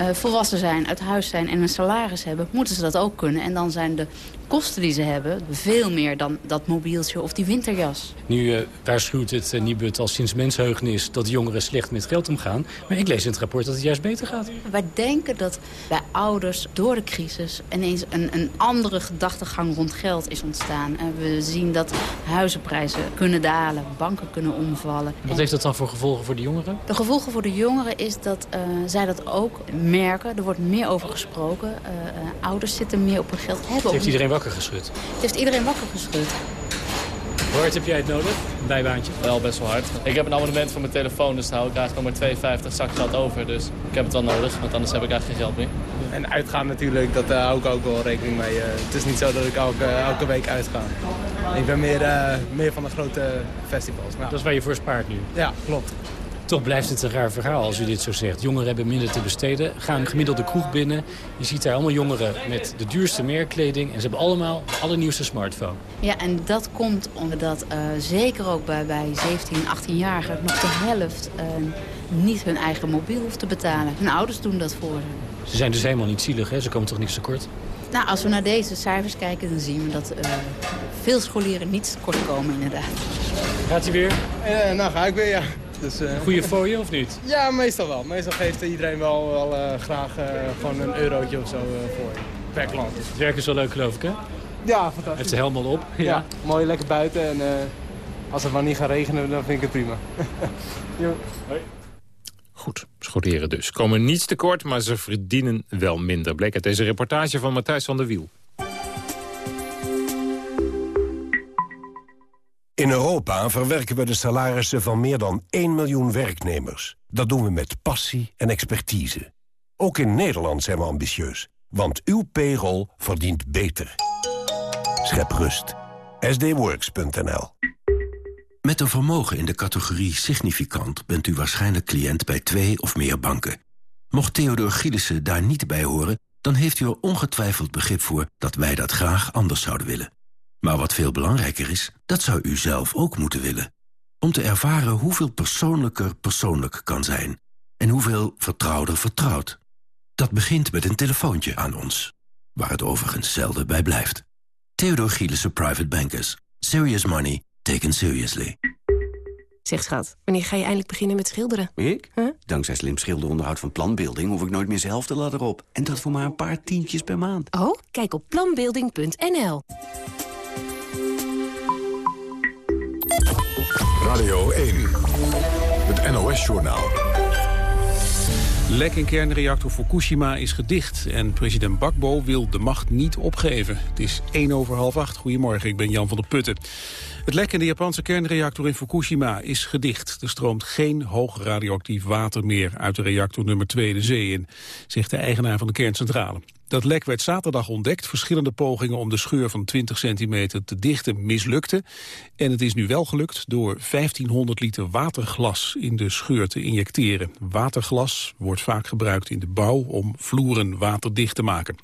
uh, volwassen zijn, uit huis zijn en een salaris hebben... moeten ze dat ook kunnen. En dan zijn de kosten die ze hebben veel meer dan dat mobieltje of die winterjas. Nu uh, waarschuwt het uh, Nibud al sinds mensheugenis dat jongeren slecht met geld omgaan. Maar ik lees in het rapport dat het juist beter gaat. Wij denken dat bij ouders door de crisis ineens een, een andere gedachtegang rond geld is ontstaan. En we zien dat huizenprijzen kunnen dalen, banken kunnen omvallen. Wat heeft dat dan voor gevolgen voor de jongeren? De gevolgen voor de jongeren is dat uh, zij dat ook merken. Er wordt meer over gesproken. ouders zitten meer op hun geld. Hebben heeft iedereen wakker geschud? Het heeft iedereen wakker geschud. Hoe hard heb jij het nodig, een bijbaantje? Wel best wel hard. Ik heb een abonnement voor mijn telefoon, dus hou ik eigenlijk nog maar 2,50 zakgeld over. Dus ik heb het wel nodig, want anders heb ik eigenlijk geen geld meer. En uitgaan natuurlijk, dat uh, hou ik ook wel rekening mee. Uh, het is niet zo dat ik elke, elke week uitga. Ik ben meer, uh, meer van de grote festivals. Ja. Dat is waar je voor spaart nu? Ja, klopt. Toch blijft het een raar verhaal als u dit zo zegt. Jongeren hebben minder te besteden, gaan een gemiddelde kroeg binnen. Je ziet daar allemaal jongeren met de duurste merkkleding... en ze hebben allemaal de allernieuwste smartphone. Ja, en dat komt omdat uh, zeker ook bij, bij 17, 18-jarigen... nog de helft uh, niet hun eigen mobiel hoeft te betalen. Hun ouders doen dat voor ze. Ze zijn dus helemaal niet zielig, hè? Ze komen toch niks tekort? Nou, als we naar deze cijfers kijken, dan zien we dat uh, veel scholieren niet tekort komen, inderdaad. Gaat hij weer? Nou, ga ik weer, ja. Dus, uh, Goeie voor je of niet? Ja, meestal wel. Meestal geeft iedereen wel, wel uh, graag uh, gewoon een eurotje of zo voor je. Per klant. Het werk is wel leuk geloof ik hè? Ja, fantastisch. Heeft de helm al op. Ja, ja mooi lekker buiten en Als het maar niet gaat regenen, dan vind ik het prima. jo. Goed, schoteren dus. Komen niets tekort, maar ze verdienen wel minder. Bleek uit deze reportage van Matthijs van der Wiel. In Europa verwerken we de salarissen van meer dan 1 miljoen werknemers. Dat doen we met passie en expertise. Ook in Nederland zijn we ambitieus. Want uw payroll verdient beter. Schep rust. sdworks.nl Met een vermogen in de categorie significant... bent u waarschijnlijk cliënt bij twee of meer banken. Mocht Theodor Gielissen daar niet bij horen... dan heeft u er ongetwijfeld begrip voor dat wij dat graag anders zouden willen. Maar wat veel belangrijker is, dat zou u zelf ook moeten willen. Om te ervaren hoeveel persoonlijker persoonlijk kan zijn... en hoeveel vertrouwder vertrouwd. Dat begint met een telefoontje aan ons. Waar het overigens zelden bij blijft. Theodor Gielissen Private Bankers. Serious money taken seriously. Zeg schat, wanneer ga je eindelijk beginnen met schilderen? Ik? Dankzij slim schilderonderhoud van Planbeelding... hoef ik nooit meer zelf de ladder op. En dat voor maar een paar tientjes per maand. Oh, kijk op planbeelding.nl. Radio 1, het NOS-journaal. Lek in kernreactor Fukushima is gedicht en president Bakbo wil de macht niet opgeven. Het is 1 over half 8. Goedemorgen, ik ben Jan van der Putten. Het lek in de Japanse kernreactor in Fukushima is gedicht. Er stroomt geen hoog radioactief water meer uit de reactor nummer 2 de zee in, zegt de eigenaar van de kerncentrale. Dat lek werd zaterdag ontdekt. Verschillende pogingen om de scheur van 20 centimeter te dichten mislukten. En het is nu wel gelukt door 1500 liter waterglas in de scheur te injecteren. Waterglas wordt vaak gebruikt in de bouw om vloeren waterdicht te maken.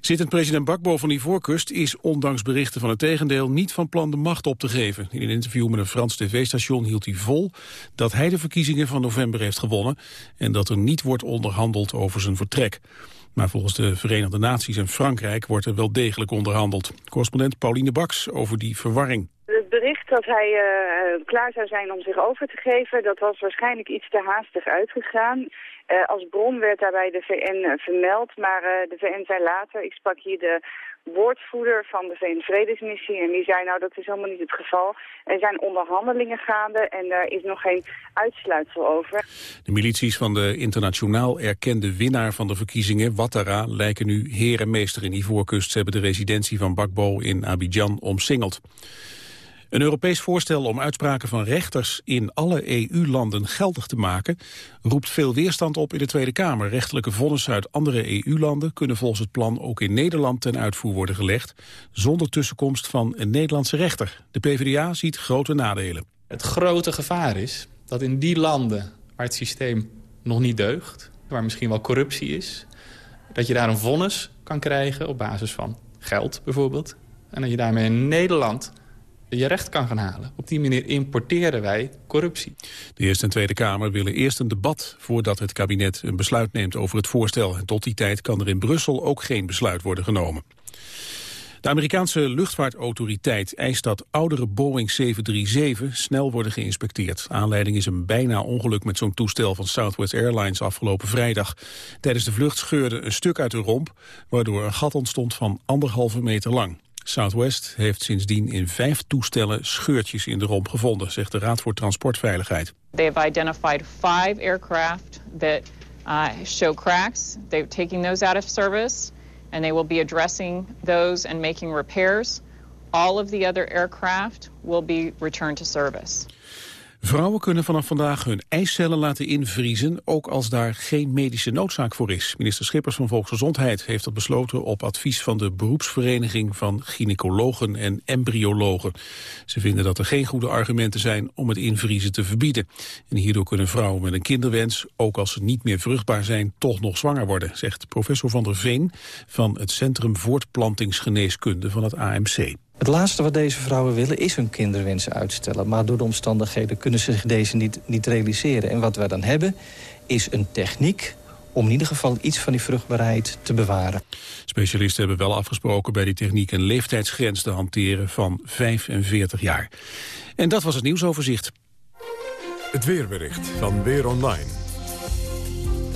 Zittend president Bakbo van Ivoorkust is, ondanks berichten van het tegendeel, niet van plan de macht op te geven. In een interview met een Frans tv-station hield hij vol dat hij de verkiezingen van november heeft gewonnen en dat er niet wordt onderhandeld over zijn vertrek. Maar volgens de Verenigde Naties en Frankrijk wordt er wel degelijk onderhandeld. Correspondent Pauline Baks over die verwarring. Het bericht dat hij uh, klaar zou zijn om zich over te geven, dat was waarschijnlijk iets te haastig uitgegaan. Uh, als bron werd daarbij de VN vermeld, maar uh, de VN zei later, ik sprak hier de woordvoerder van de VN-vredesmissie en die zei nou dat is helemaal niet het geval. Er zijn onderhandelingen gaande en er is nog geen uitsluitsel over. De milities van de internationaal erkende winnaar van de verkiezingen, Ouattara, lijken nu heer en meester in Ivoorkust. Ze hebben de residentie van Bakbo in Abidjan omsingeld. Een Europees voorstel om uitspraken van rechters in alle EU-landen geldig te maken roept veel weerstand op in de Tweede Kamer. Rechtelijke vonnissen uit andere EU-landen kunnen volgens het plan ook in Nederland ten uitvoer worden gelegd, zonder tussenkomst van een Nederlandse rechter. De PvdA ziet grote nadelen. Het grote gevaar is dat in die landen waar het systeem nog niet deugt, waar misschien wel corruptie is, dat je daar een vonnis kan krijgen op basis van geld bijvoorbeeld. En dat je daarmee in Nederland je recht kan gaan halen. Op die manier importeren wij corruptie. De Eerste en Tweede Kamer willen eerst een debat voordat het kabinet een besluit neemt over het voorstel. En tot die tijd kan er in Brussel ook geen besluit worden genomen. De Amerikaanse luchtvaartautoriteit eist dat oudere Boeing 737 snel worden geïnspecteerd. Aanleiding is een bijna ongeluk met zo'n toestel van Southwest Airlines afgelopen vrijdag. Tijdens de vlucht scheurde een stuk uit de romp, waardoor een gat ontstond van anderhalve meter lang. Southwest heeft sindsdien in vijf toestellen scheurtjes in de romp gevonden, zegt de Raad voor Transportveiligheid. They have identified five aircraft that uh, show cracks. They're taking those out of service and they will be addressing those and making repairs. All of the other aircraft will be returned to service. Vrouwen kunnen vanaf vandaag hun eicellen laten invriezen, ook als daar geen medische noodzaak voor is. Minister Schippers van Volksgezondheid heeft dat besloten op advies van de beroepsvereniging van gynaecologen en embryologen. Ze vinden dat er geen goede argumenten zijn om het invriezen te verbieden. En hierdoor kunnen vrouwen met een kinderwens, ook als ze niet meer vruchtbaar zijn, toch nog zwanger worden, zegt professor Van der Veen van het Centrum Voortplantingsgeneeskunde van het AMC. Het laatste wat deze vrouwen willen is hun kinderwensen uitstellen. Maar door de omstandigheden kunnen ze zich deze niet, niet realiseren. En wat we dan hebben is een techniek om in ieder geval iets van die vruchtbaarheid te bewaren. Specialisten hebben wel afgesproken bij die techniek een leeftijdsgrens te hanteren van 45 jaar. En dat was het nieuwsoverzicht. Het weerbericht van Weer Online.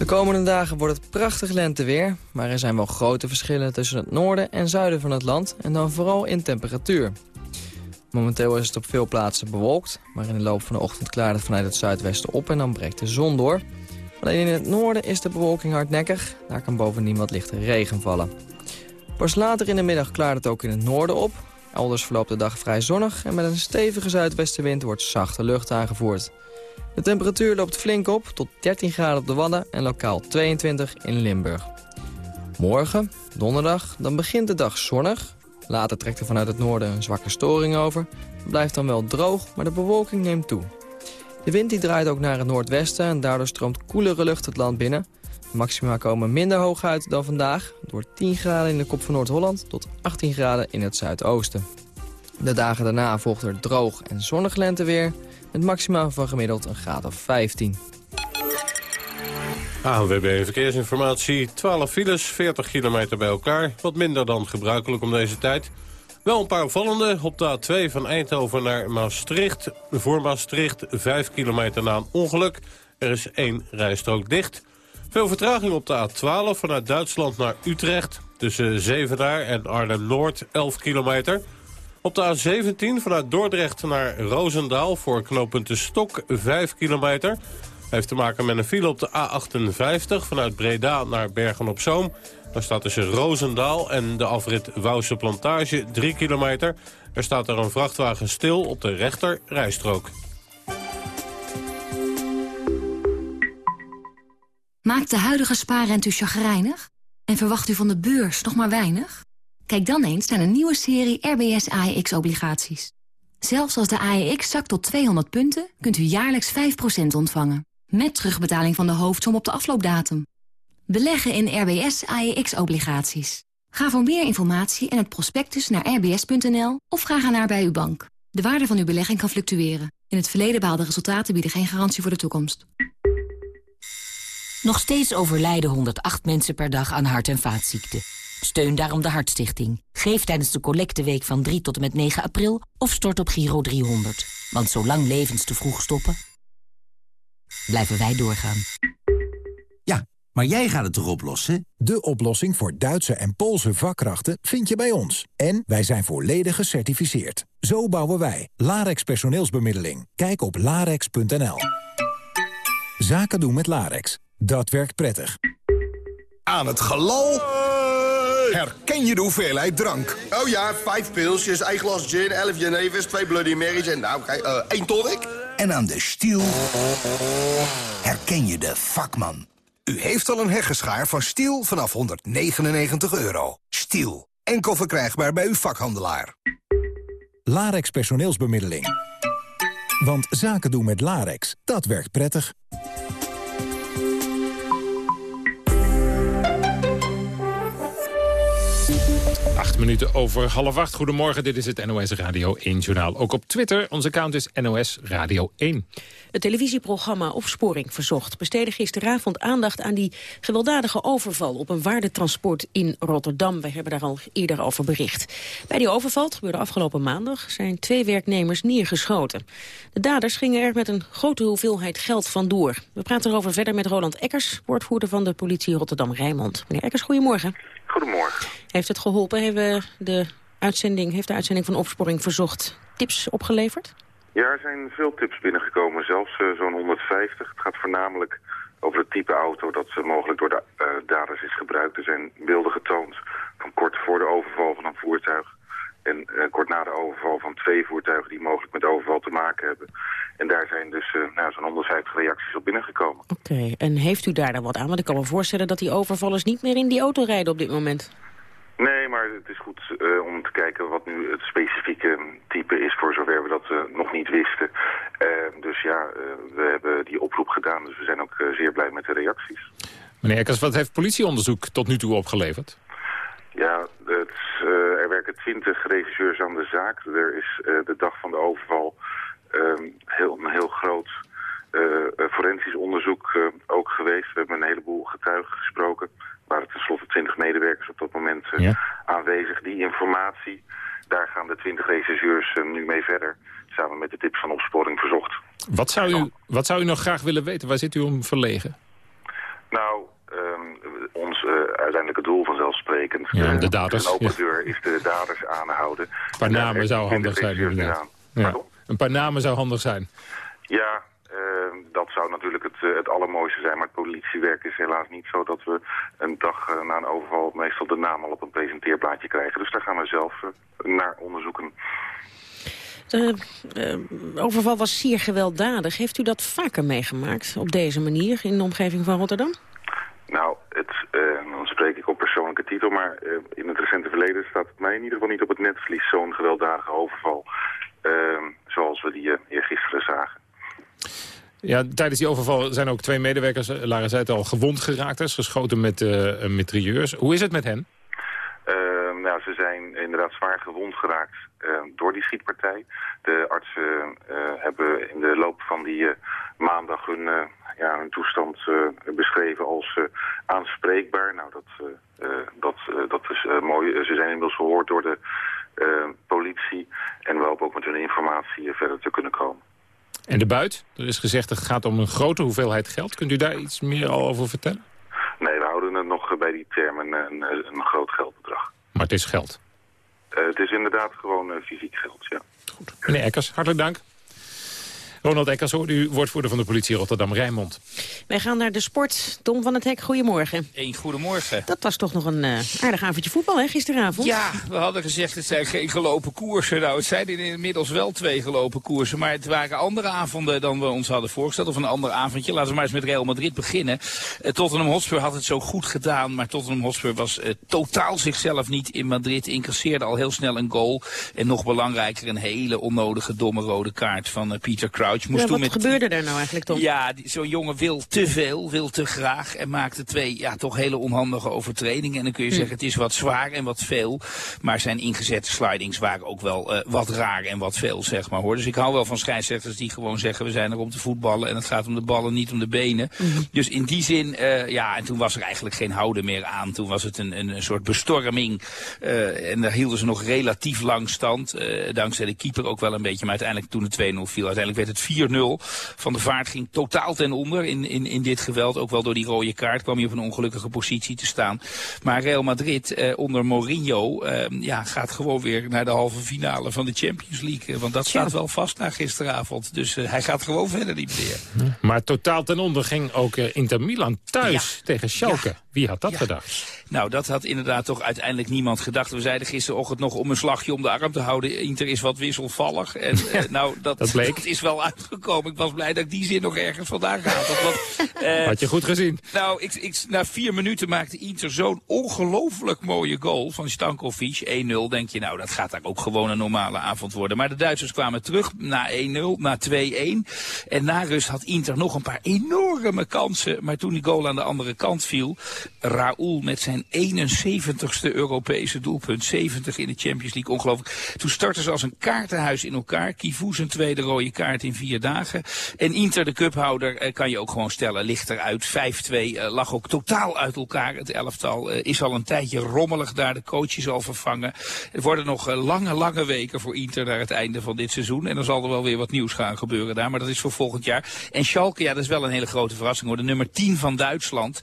De komende dagen wordt het prachtig lenteweer, maar er zijn wel grote verschillen tussen het noorden en zuiden van het land en dan vooral in temperatuur. Momenteel is het op veel plaatsen bewolkt, maar in de loop van de ochtend klaart het vanuit het zuidwesten op en dan breekt de zon door. Alleen in het noorden is de bewolking hardnekkig, daar kan bovendien wat lichte regen vallen. Pas later in de middag klaart het ook in het noorden op. Elders verloopt de dag vrij zonnig en met een stevige zuidwestenwind wordt zachte lucht aangevoerd. De temperatuur loopt flink op, tot 13 graden op de Wadden en lokaal 22 in Limburg. Morgen, donderdag, dan begint de dag zonnig. Later trekt er vanuit het noorden een zwakke storing over. Het blijft dan wel droog, maar de bewolking neemt toe. De wind die draait ook naar het noordwesten en daardoor stroomt koelere lucht het land binnen. De maxima komen minder hoog uit dan vandaag, door 10 graden in de kop van Noord-Holland tot 18 graden in het zuidoosten. De dagen daarna volgt er droog en zonnig lenteweer, met maxima van gemiddeld een graad of 15. ANWB Verkeersinformatie. 12 files, 40 kilometer bij elkaar. Wat minder dan gebruikelijk om deze tijd. Wel een paar opvallende. Op de A2 van Eindhoven naar Maastricht. Voor Maastricht 5 kilometer na een ongeluk. Er is één rijstrook dicht. Veel vertraging op de A12 vanuit Duitsland naar Utrecht. Tussen Zevenaar en Arnhem-Noord 11 kilometer. Op de A17 vanuit Dordrecht naar Roosendaal voor knooppunt de Stok 5 kilometer heeft te maken met een file op de A58 vanuit Breda naar Bergen-op-Zoom. Daar staat tussen Roosendaal en de afrit Wouwse Plantage 3 kilometer. Er staat er een vrachtwagen stil op de rechter rijstrook. Maakt de huidige spaarrente u chagrijnig? En verwacht u van de beurs nog maar weinig? Kijk dan eens naar een nieuwe serie RBS AEX-obligaties. Zelfs als de AEX zakt tot 200 punten, kunt u jaarlijks 5% ontvangen. Met terugbetaling van de hoofdsom op de afloopdatum. Beleggen in RBS AEX-obligaties. Ga voor meer informatie en het prospectus naar rbs.nl of ga naar bij uw bank. De waarde van uw belegging kan fluctueren. In het verleden behaalde resultaten bieden geen garantie voor de toekomst. Nog steeds overlijden 108 mensen per dag aan hart- en vaatziekten. Steun daarom de Hartstichting. Geef tijdens de collecteweek van 3 tot en met 9 april of stort op Giro 300. Want zolang levens te vroeg stoppen, blijven wij doorgaan. Ja, maar jij gaat het toch oplossen? De oplossing voor Duitse en Poolse vakkrachten vind je bij ons. En wij zijn volledig gecertificeerd. Zo bouwen wij. Larex personeelsbemiddeling. Kijk op larex.nl. Zaken doen met Larex. Dat werkt prettig. Aan het galal herken je de hoeveelheid drank. Oh ja, vijf pilsjes, één glas gin, elf Genevers, twee Bloody Marys en nou, kijk, uh, één tonic. En aan de stiel herken je de vakman. U heeft al een heggeschaar van Stiel vanaf 199 euro. Stiel, enkel verkrijgbaar bij uw vakhandelaar. Larex personeelsbemiddeling. Want zaken doen met Larex, dat werkt prettig. Acht minuten over half acht. Goedemorgen, dit is het NOS Radio 1 Journaal. Ook op Twitter, onze account is NOS Radio 1. Het televisieprogramma Opsporing Verzocht besteedde gisteravond aandacht aan die gewelddadige overval op een waardetransport in Rotterdam. We hebben daar al eerder over bericht. Bij die overval, het gebeurde afgelopen maandag, zijn twee werknemers neergeschoten. De daders gingen er met een grote hoeveelheid geld vandoor. We praten erover verder met Roland Eckers, woordvoerder van de politie Rotterdam-Rijnmond. Meneer Eckers, goedemorgen. Goedemorgen. Heeft het geholpen? Hebben de uitzending, heeft de uitzending van Opsporing Verzocht tips opgeleverd? Ja, er zijn veel tips binnengekomen, zelfs uh, zo'n 150. Het gaat voornamelijk over het type auto dat uh, mogelijk door de uh, daders is gebruikt. Er zijn beelden getoond van kort voor de overval van een voertuig... en kort na de overval van twee voertuigen die mogelijk met overval te maken hebben. En daar zijn dus nou, zo'n 150 reacties op binnengekomen. Oké, okay. en heeft u daar dan wat aan? Want ik kan me voorstellen dat die overvallers niet meer in die auto rijden op dit moment. Nee, maar het is goed uh, om te kijken wat nu het specifieke type is... voor zover we dat uh, nog niet wisten. Uh, dus ja, we hebben die oproep gedaan, dus we zijn ook zeer blij met de reacties. Meneer Eckers, wat heeft politieonderzoek tot nu toe opgeleverd? Ja, het, er werken twintig regisseurs aan de zaak. Er is de dag van de overval ehm, heel, een heel groot... forensisch onderzoek ook geweest. We hebben een heleboel getuigen gesproken waren tenslotte 20 medewerkers op dat moment ja. aanwezig. Die informatie, daar gaan de 20 regisseurs nu mee verder. Samen met de tips van opsporing verzocht. Wat zou, u, wat zou u nog graag willen weten? Waar zit u om verlegen? Nou, um, uh, uiteindelijk het doel vanzelfsprekend. Ja, de daders. Een open ja. deur is de daders aanhouden. Een paar namen zou handig zijn inderdaad. Ja. Een paar namen zou handig zijn. Ja, uh, dat zou natuurlijk het, uh, het allermooiste zijn. Maar het politiewerk is helaas niet zo dat we een dag uh, na een overval meestal de naam al op een presenteerblaadje krijgen. Dus daar gaan we zelf naar onderzoeken. De overval was zeer gewelddadig. Heeft u dat vaker meegemaakt op deze manier in de omgeving van Rotterdam? Nou, het, dan spreek ik op persoonlijke titel, maar in het recente verleden staat het mij in ieder geval niet op het netvlies zo'n gewelddadige overval. zoals we die eergisteren zagen. Ja, tijdens die overval zijn ook twee medewerkers, Lara zei het al, gewond geraakt. Is geschoten met uh. Hoe is het met hen? Uh, nou, ze zijn inderdaad zwaar gewond geraakt uh, door die schietpartij. De artsen hebben in de loop van die maandag hun, ja, hun toestand beschreven als aanspreekbaar. Nou, dat, dat, dat is mooi. Ze zijn inmiddels gehoord door de politie. En we hopen ook met hun informatie verder te kunnen komen. En de buit? Er is gezegd het gaat om een grote hoeveelheid geld. Kunt u daar iets meer al over vertellen? Nee, we houden het nog bij die term een, een, een groot geldbedrag. Maar het is geld? Uh, het is inderdaad gewoon uh, fysiek geld, ja. Goed. Meneer Eckers, hartelijk dank. Ronald Eckers, u woordvoerder van de politie Rotterdam-Rijnmond. Wij gaan naar de sport. Tom van het Hek, goedemorgen. Eén goedemorgen. Dat was toch nog een uh, aardig avondje voetbal, hè, gisteravond? Ja, we hadden gezegd het zijn geen gelopen koersen. Nou, het zijn inmiddels wel twee gelopen koersen. Maar het waren andere avonden dan we ons hadden voorgesteld. Of een ander avondje. Laten we maar eens met Real Madrid beginnen. Uh, Tottenham Hotspur had het zo goed gedaan. Maar Tottenham Hotspur was uh, totaal zichzelf niet in Madrid. Incasseerde al heel snel een goal. En nog belangrijker een hele onnodige domme rode kaart van Peter Crouch. Moest ja, wat met gebeurde er nou eigenlijk, Tom? Ja, zo'n jongen wil te veel, wil te graag. En maakte twee ja, toch hele onhandige overtredingen. En dan kun je hm. zeggen, het is wat zwaar en wat veel. Maar zijn ingezette slidings waren ook wel uh, wat raar en wat veel, zeg maar. hoor. Dus ik hou wel van scheidsrechters die gewoon zeggen, we zijn er om te voetballen. En het gaat om de ballen, niet om de benen. Hm. Dus in die zin, uh, ja, en toen was er eigenlijk geen houden meer aan. Toen was het een, een, een soort bestorming. Uh, en daar hielden ze nog relatief lang stand. dankzij de keeper ook wel een beetje. Maar uiteindelijk toen het 2-0 viel, uiteindelijk werd het 4-0. Van de Vaart ging totaal ten onder in, in, in dit geweld. Ook wel door die rode kaart kwam hij op een ongelukkige positie te staan. Maar Real Madrid eh, onder Mourinho eh, ja, gaat gewoon weer naar de halve finale van de Champions League. Want dat staat wel vast na gisteravond. Dus uh, hij gaat gewoon verder, die meneer. Maar totaal ten onder ging ook Inter Milan thuis ja. tegen Schalke. Ja. Wie had dat ja. gedacht? Nou, dat had inderdaad toch uiteindelijk niemand gedacht. We zeiden gisterochtend nog om een slagje om de arm te houden. Inter is wat wisselvallig. En uh, nou, dat, dat, bleek. dat is wel uitgekomen. Ik was blij dat ik die zin nog ergens vandaan had. Want, uh, had je goed gezien? Nou, ik, ik, na vier minuten maakte Inter zo'n ongelooflijk mooie goal van Stankovic. 1-0. Denk je, nou, dat gaat daar ook gewoon een normale avond worden. Maar de Duitsers kwamen terug na 1-0, na 2-1. En na rust had Inter nog een paar enorme kansen. Maar toen die goal aan de andere kant viel... Raúl met zijn 71ste Europese doelpunt. 70 in de Champions League, ongelooflijk. Toen startten ze als een kaartenhuis in elkaar. Kivu zijn tweede rode kaart in vier dagen. En Inter, de cuphouder, eh, kan je ook gewoon stellen, ligt eruit. 5-2, eh, lag ook totaal uit elkaar. Het elftal eh, is al een tijdje rommelig daar. De coach is al vervangen. Er worden nog lange, lange weken voor Inter naar het einde van dit seizoen. En dan zal er wel weer wat nieuws gaan gebeuren daar. Maar dat is voor volgend jaar. En Schalke, ja, dat is wel een hele grote verrassing. Hoor. De nummer 10 van Duitsland.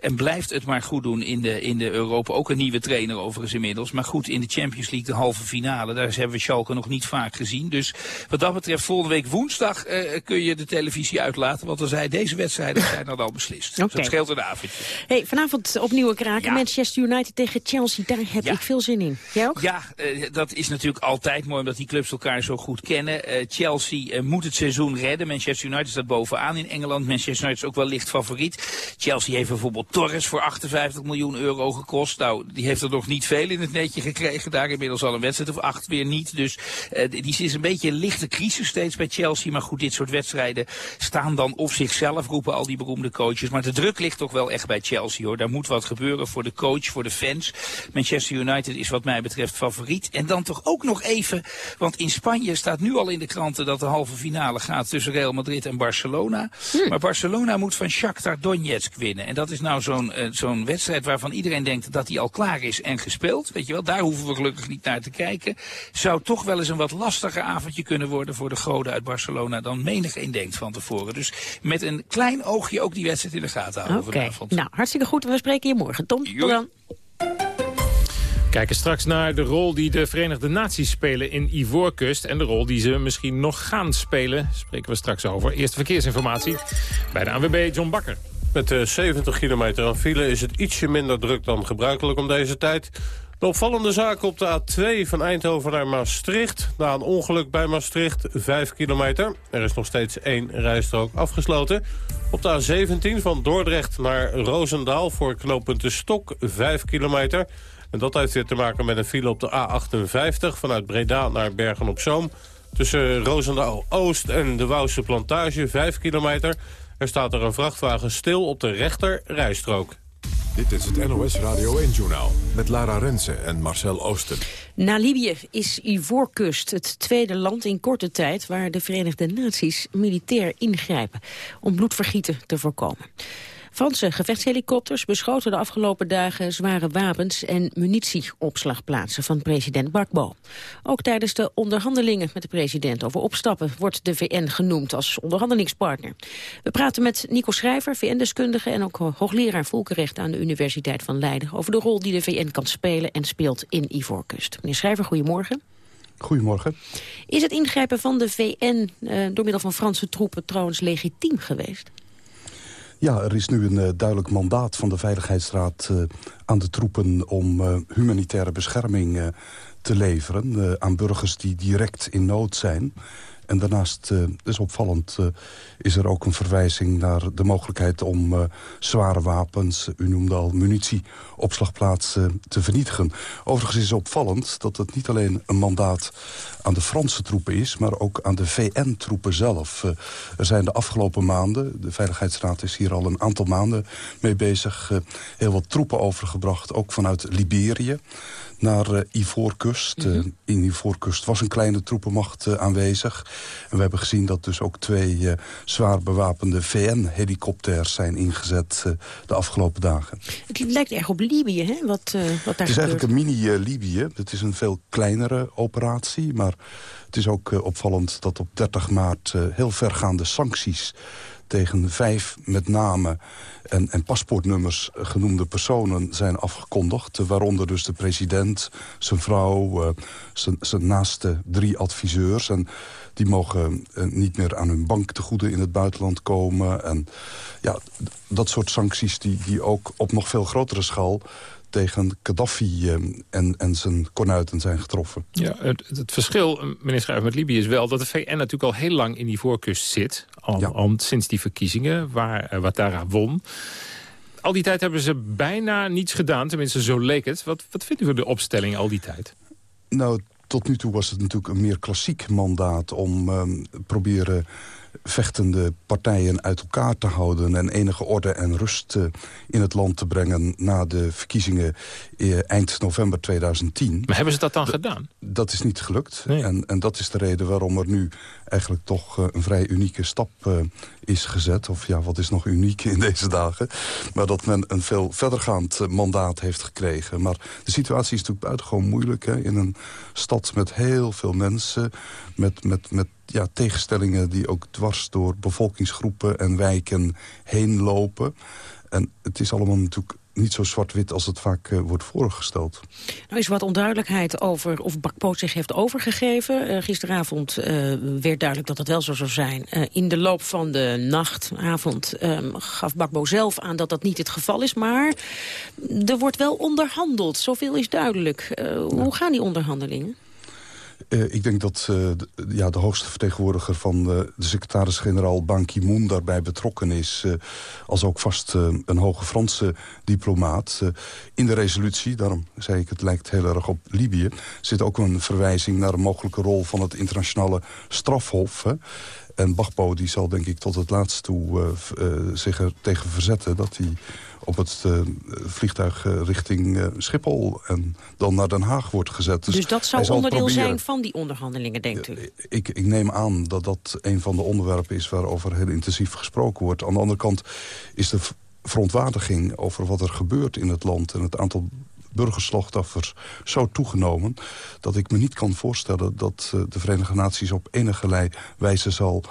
En blijft het maar goed doen in de, in de Europa. Ook een nieuwe trainer overigens inmiddels. Maar goed, in de Champions League de halve finale. Daar hebben we Schalke nog niet vaak gezien. Dus wat dat betreft, volgende week woensdag uh, kun je de televisie uitlaten. Want dan zei deze wedstrijden zijn dan al beslist. Okay. Dus dat scheelt een avondje. Hey, vanavond opnieuw kraken. Ja. Manchester United tegen Chelsea. Daar heb ja. ik veel zin in. Jij ook? Ja, uh, dat is natuurlijk altijd mooi omdat die clubs elkaar zo goed kennen. Uh, Chelsea moet het seizoen redden. Manchester United staat bovenaan in Engeland. Manchester United is ook wel licht favoriet. Chelsea heeft bijvoorbeeld Torres voor 58 miljoen euro gekost. Nou, die heeft er nog niet veel in het netje gekregen. Daar inmiddels al een wedstrijd of acht weer niet. Dus uh, die is een beetje een lichte crisis steeds bij Chelsea. Maar goed, dit soort wedstrijden staan dan of zichzelf, roepen al die beroemde coaches. Maar de druk ligt toch wel echt bij Chelsea hoor. Daar moet wat gebeuren voor de coach, voor de fans. Manchester United is wat mij betreft favoriet. En dan toch ook nog even, want in Spanje staat nu al in de kranten dat de halve finale gaat tussen Real Madrid en Barcelona. Hmm. Maar Barcelona moet van Shakhtar Donetsk winnen. En dat is nou zo'n uh, eh, zo'n wedstrijd waarvan iedereen denkt dat die al klaar is en gespeeld. Weet je wel, daar hoeven we gelukkig niet naar te kijken. Zou toch wel eens een wat lastiger avondje kunnen worden voor de goden uit Barcelona dan menig een denkt van tevoren. Dus met een klein oogje ook die wedstrijd in de gaten houden Oké, nou hartstikke goed. We spreken je morgen. Tom, tot dan. Kijken straks naar de rol die de Verenigde Naties spelen in Ivoorkust... en de rol die ze misschien nog gaan spelen. Spreken we straks over. Eerste verkeersinformatie bij de ANWB John Bakker. Met de 70 kilometer aan file is het ietsje minder druk dan gebruikelijk om deze tijd. De opvallende zaak op de A2 van Eindhoven naar Maastricht. Na een ongeluk bij Maastricht, 5 kilometer. Er is nog steeds één rijstrook afgesloten. Op de A17 van Dordrecht naar Roosendaal voor knooppunt de Stok, 5 kilometer. En dat heeft weer te maken met een file op de A58 vanuit Breda naar Bergen-op-Zoom. Tussen Roosendaal-Oost en de Wouwse Plantage, 5 kilometer. Er staat er een vrachtwagen stil op de rechter rijstrook. Dit is het NOS Radio 1-journaal met Lara Rensen en Marcel Oosten. Na Libië is Ivoorkust het tweede land in korte tijd... waar de Verenigde Naties militair ingrijpen om bloedvergieten te voorkomen. Franse gevechtshelikopters beschoten de afgelopen dagen zware wapens en munitieopslagplaatsen van president Bakbo. Ook tijdens de onderhandelingen met de president over opstappen wordt de VN genoemd als onderhandelingspartner. We praten met Nico Schrijver, VN-deskundige en ook hoogleraar volkenrecht aan de Universiteit van Leiden over de rol die de VN kan spelen en speelt in Ivoorkust. Meneer Schrijver, goedemorgen. Goedemorgen. Is het ingrijpen van de VN eh, door middel van Franse troepen trouwens legitiem geweest? Ja, er is nu een uh, duidelijk mandaat van de Veiligheidsraad uh, aan de troepen... om uh, humanitaire bescherming te leveren aan burgers die direct in nood zijn. En daarnaast, uh, is opvallend, uh, is er ook een verwijzing naar de mogelijkheid om uh, zware wapens, u noemde al munitieopslagplaatsen, te vernietigen. Overigens is opvallend dat het niet alleen een mandaat aan de Franse troepen is, maar ook aan de VN-troepen zelf. er zijn de afgelopen maanden, de Veiligheidsraad is hier al een aantal maanden mee bezig, heel wat troepen overgebracht, ook vanuit Liberië naar uh, Ivoorkust. Mm -hmm. in Ivoorkust was een kleine troepenmacht uh, aanwezig. En we hebben gezien dat dus ook twee zwaar bewapende VN-helikopters zijn ingezet de afgelopen dagen. Het lijkt erg op Libië, hè? Wat, wat daar Het is gebeurt. eigenlijk een mini-Libië. Het is een veel kleinere operatie, maar het is ook opvallend dat op 30 maart heel vergaande sancties tegen vijf met name en, en, paspoortnummers genoemde personen zijn afgekondigd. Waaronder dus de president, zijn vrouw, uh, zijn, zijn naaste drie adviseurs. En die mogen uh, niet meer aan hun banktegoeden in het buitenland komen. En ja, dat soort sancties die, die ook op nog veel grotere schaal tegen Gaddafi en, en zijn kornuiten zijn getroffen. Ja, het, het verschil, meneer Schrijver, met Libië is wel... dat de VN natuurlijk al heel lang in die voorkust zit. Al, ja. al sinds die verkiezingen, waar uh, Ouattara won. Al die tijd hebben ze bijna niets gedaan, tenminste zo leek het. Wat, wat vindt u van de opstelling al die tijd? Nou, tot nu toe was het natuurlijk een meer klassiek mandaat... om uh, proberen vechtende partijen uit elkaar te houden... en enige orde en rust uh, in het land te brengen... na de verkiezingen uh, eind november 2010. Maar hebben ze dat dan gedaan? Dat is niet gelukt. Nee. En, en dat is de reden waarom er nu eigenlijk toch uh, een vrij unieke stap is gezet. Of ja, wat is nog uniek in deze dagen? Maar dat men een veel verdergaand mandaat heeft gekregen. Maar de situatie is natuurlijk buitengewoon moeilijk. Hè? In een stad met heel veel mensen... met, met, met ja, tegenstellingen die ook dwars door bevolkingsgroepen en wijken heen lopen. En het is allemaal natuurlijk niet zo zwart-wit als het vaak uh, wordt voorgesteld. Nou is wat onduidelijkheid over of Bakpo zich heeft overgegeven. Uh, gisteravond uh, werd duidelijk dat het wel zo zou zijn. in de loop van de nacht, avond, gaf Bakbo zelf aan dat dat niet het geval is. Maar er wordt wel onderhandeld, zoveel is duidelijk. Ja. Hoe gaan die onderhandelingen? Uh, ik denk dat uh, de, ja, de hoogste vertegenwoordiger van uh, de secretaris-generaal Ban Ki-moon daarbij betrokken is. als ook vast een hoge Franse diplomaat. in de resolutie, daarom zei ik het lijkt heel erg op Libië... zit ook een verwijzing naar een mogelijke rol van het internationale strafhof... En Bagbo die zal denk ik tot het laatst toe zich er tegen verzetten... dat hij op het uh, vliegtuig uh, richting uh, Schiphol en dan naar Den Haag wordt gezet. Dus, dus dat zou onderdeel proberen... zijn van die onderhandelingen, denkt u? Ik, ik neem aan dat dat een van de onderwerpen is waarover heel intensief gesproken wordt. Aan de andere kant is de verontwaardiging over wat er gebeurt in het land... en het aantal burgerslachtoffers zo toegenomen... dat ik me niet kan voorstellen dat uh, de Verenigde Naties op enige wijze zal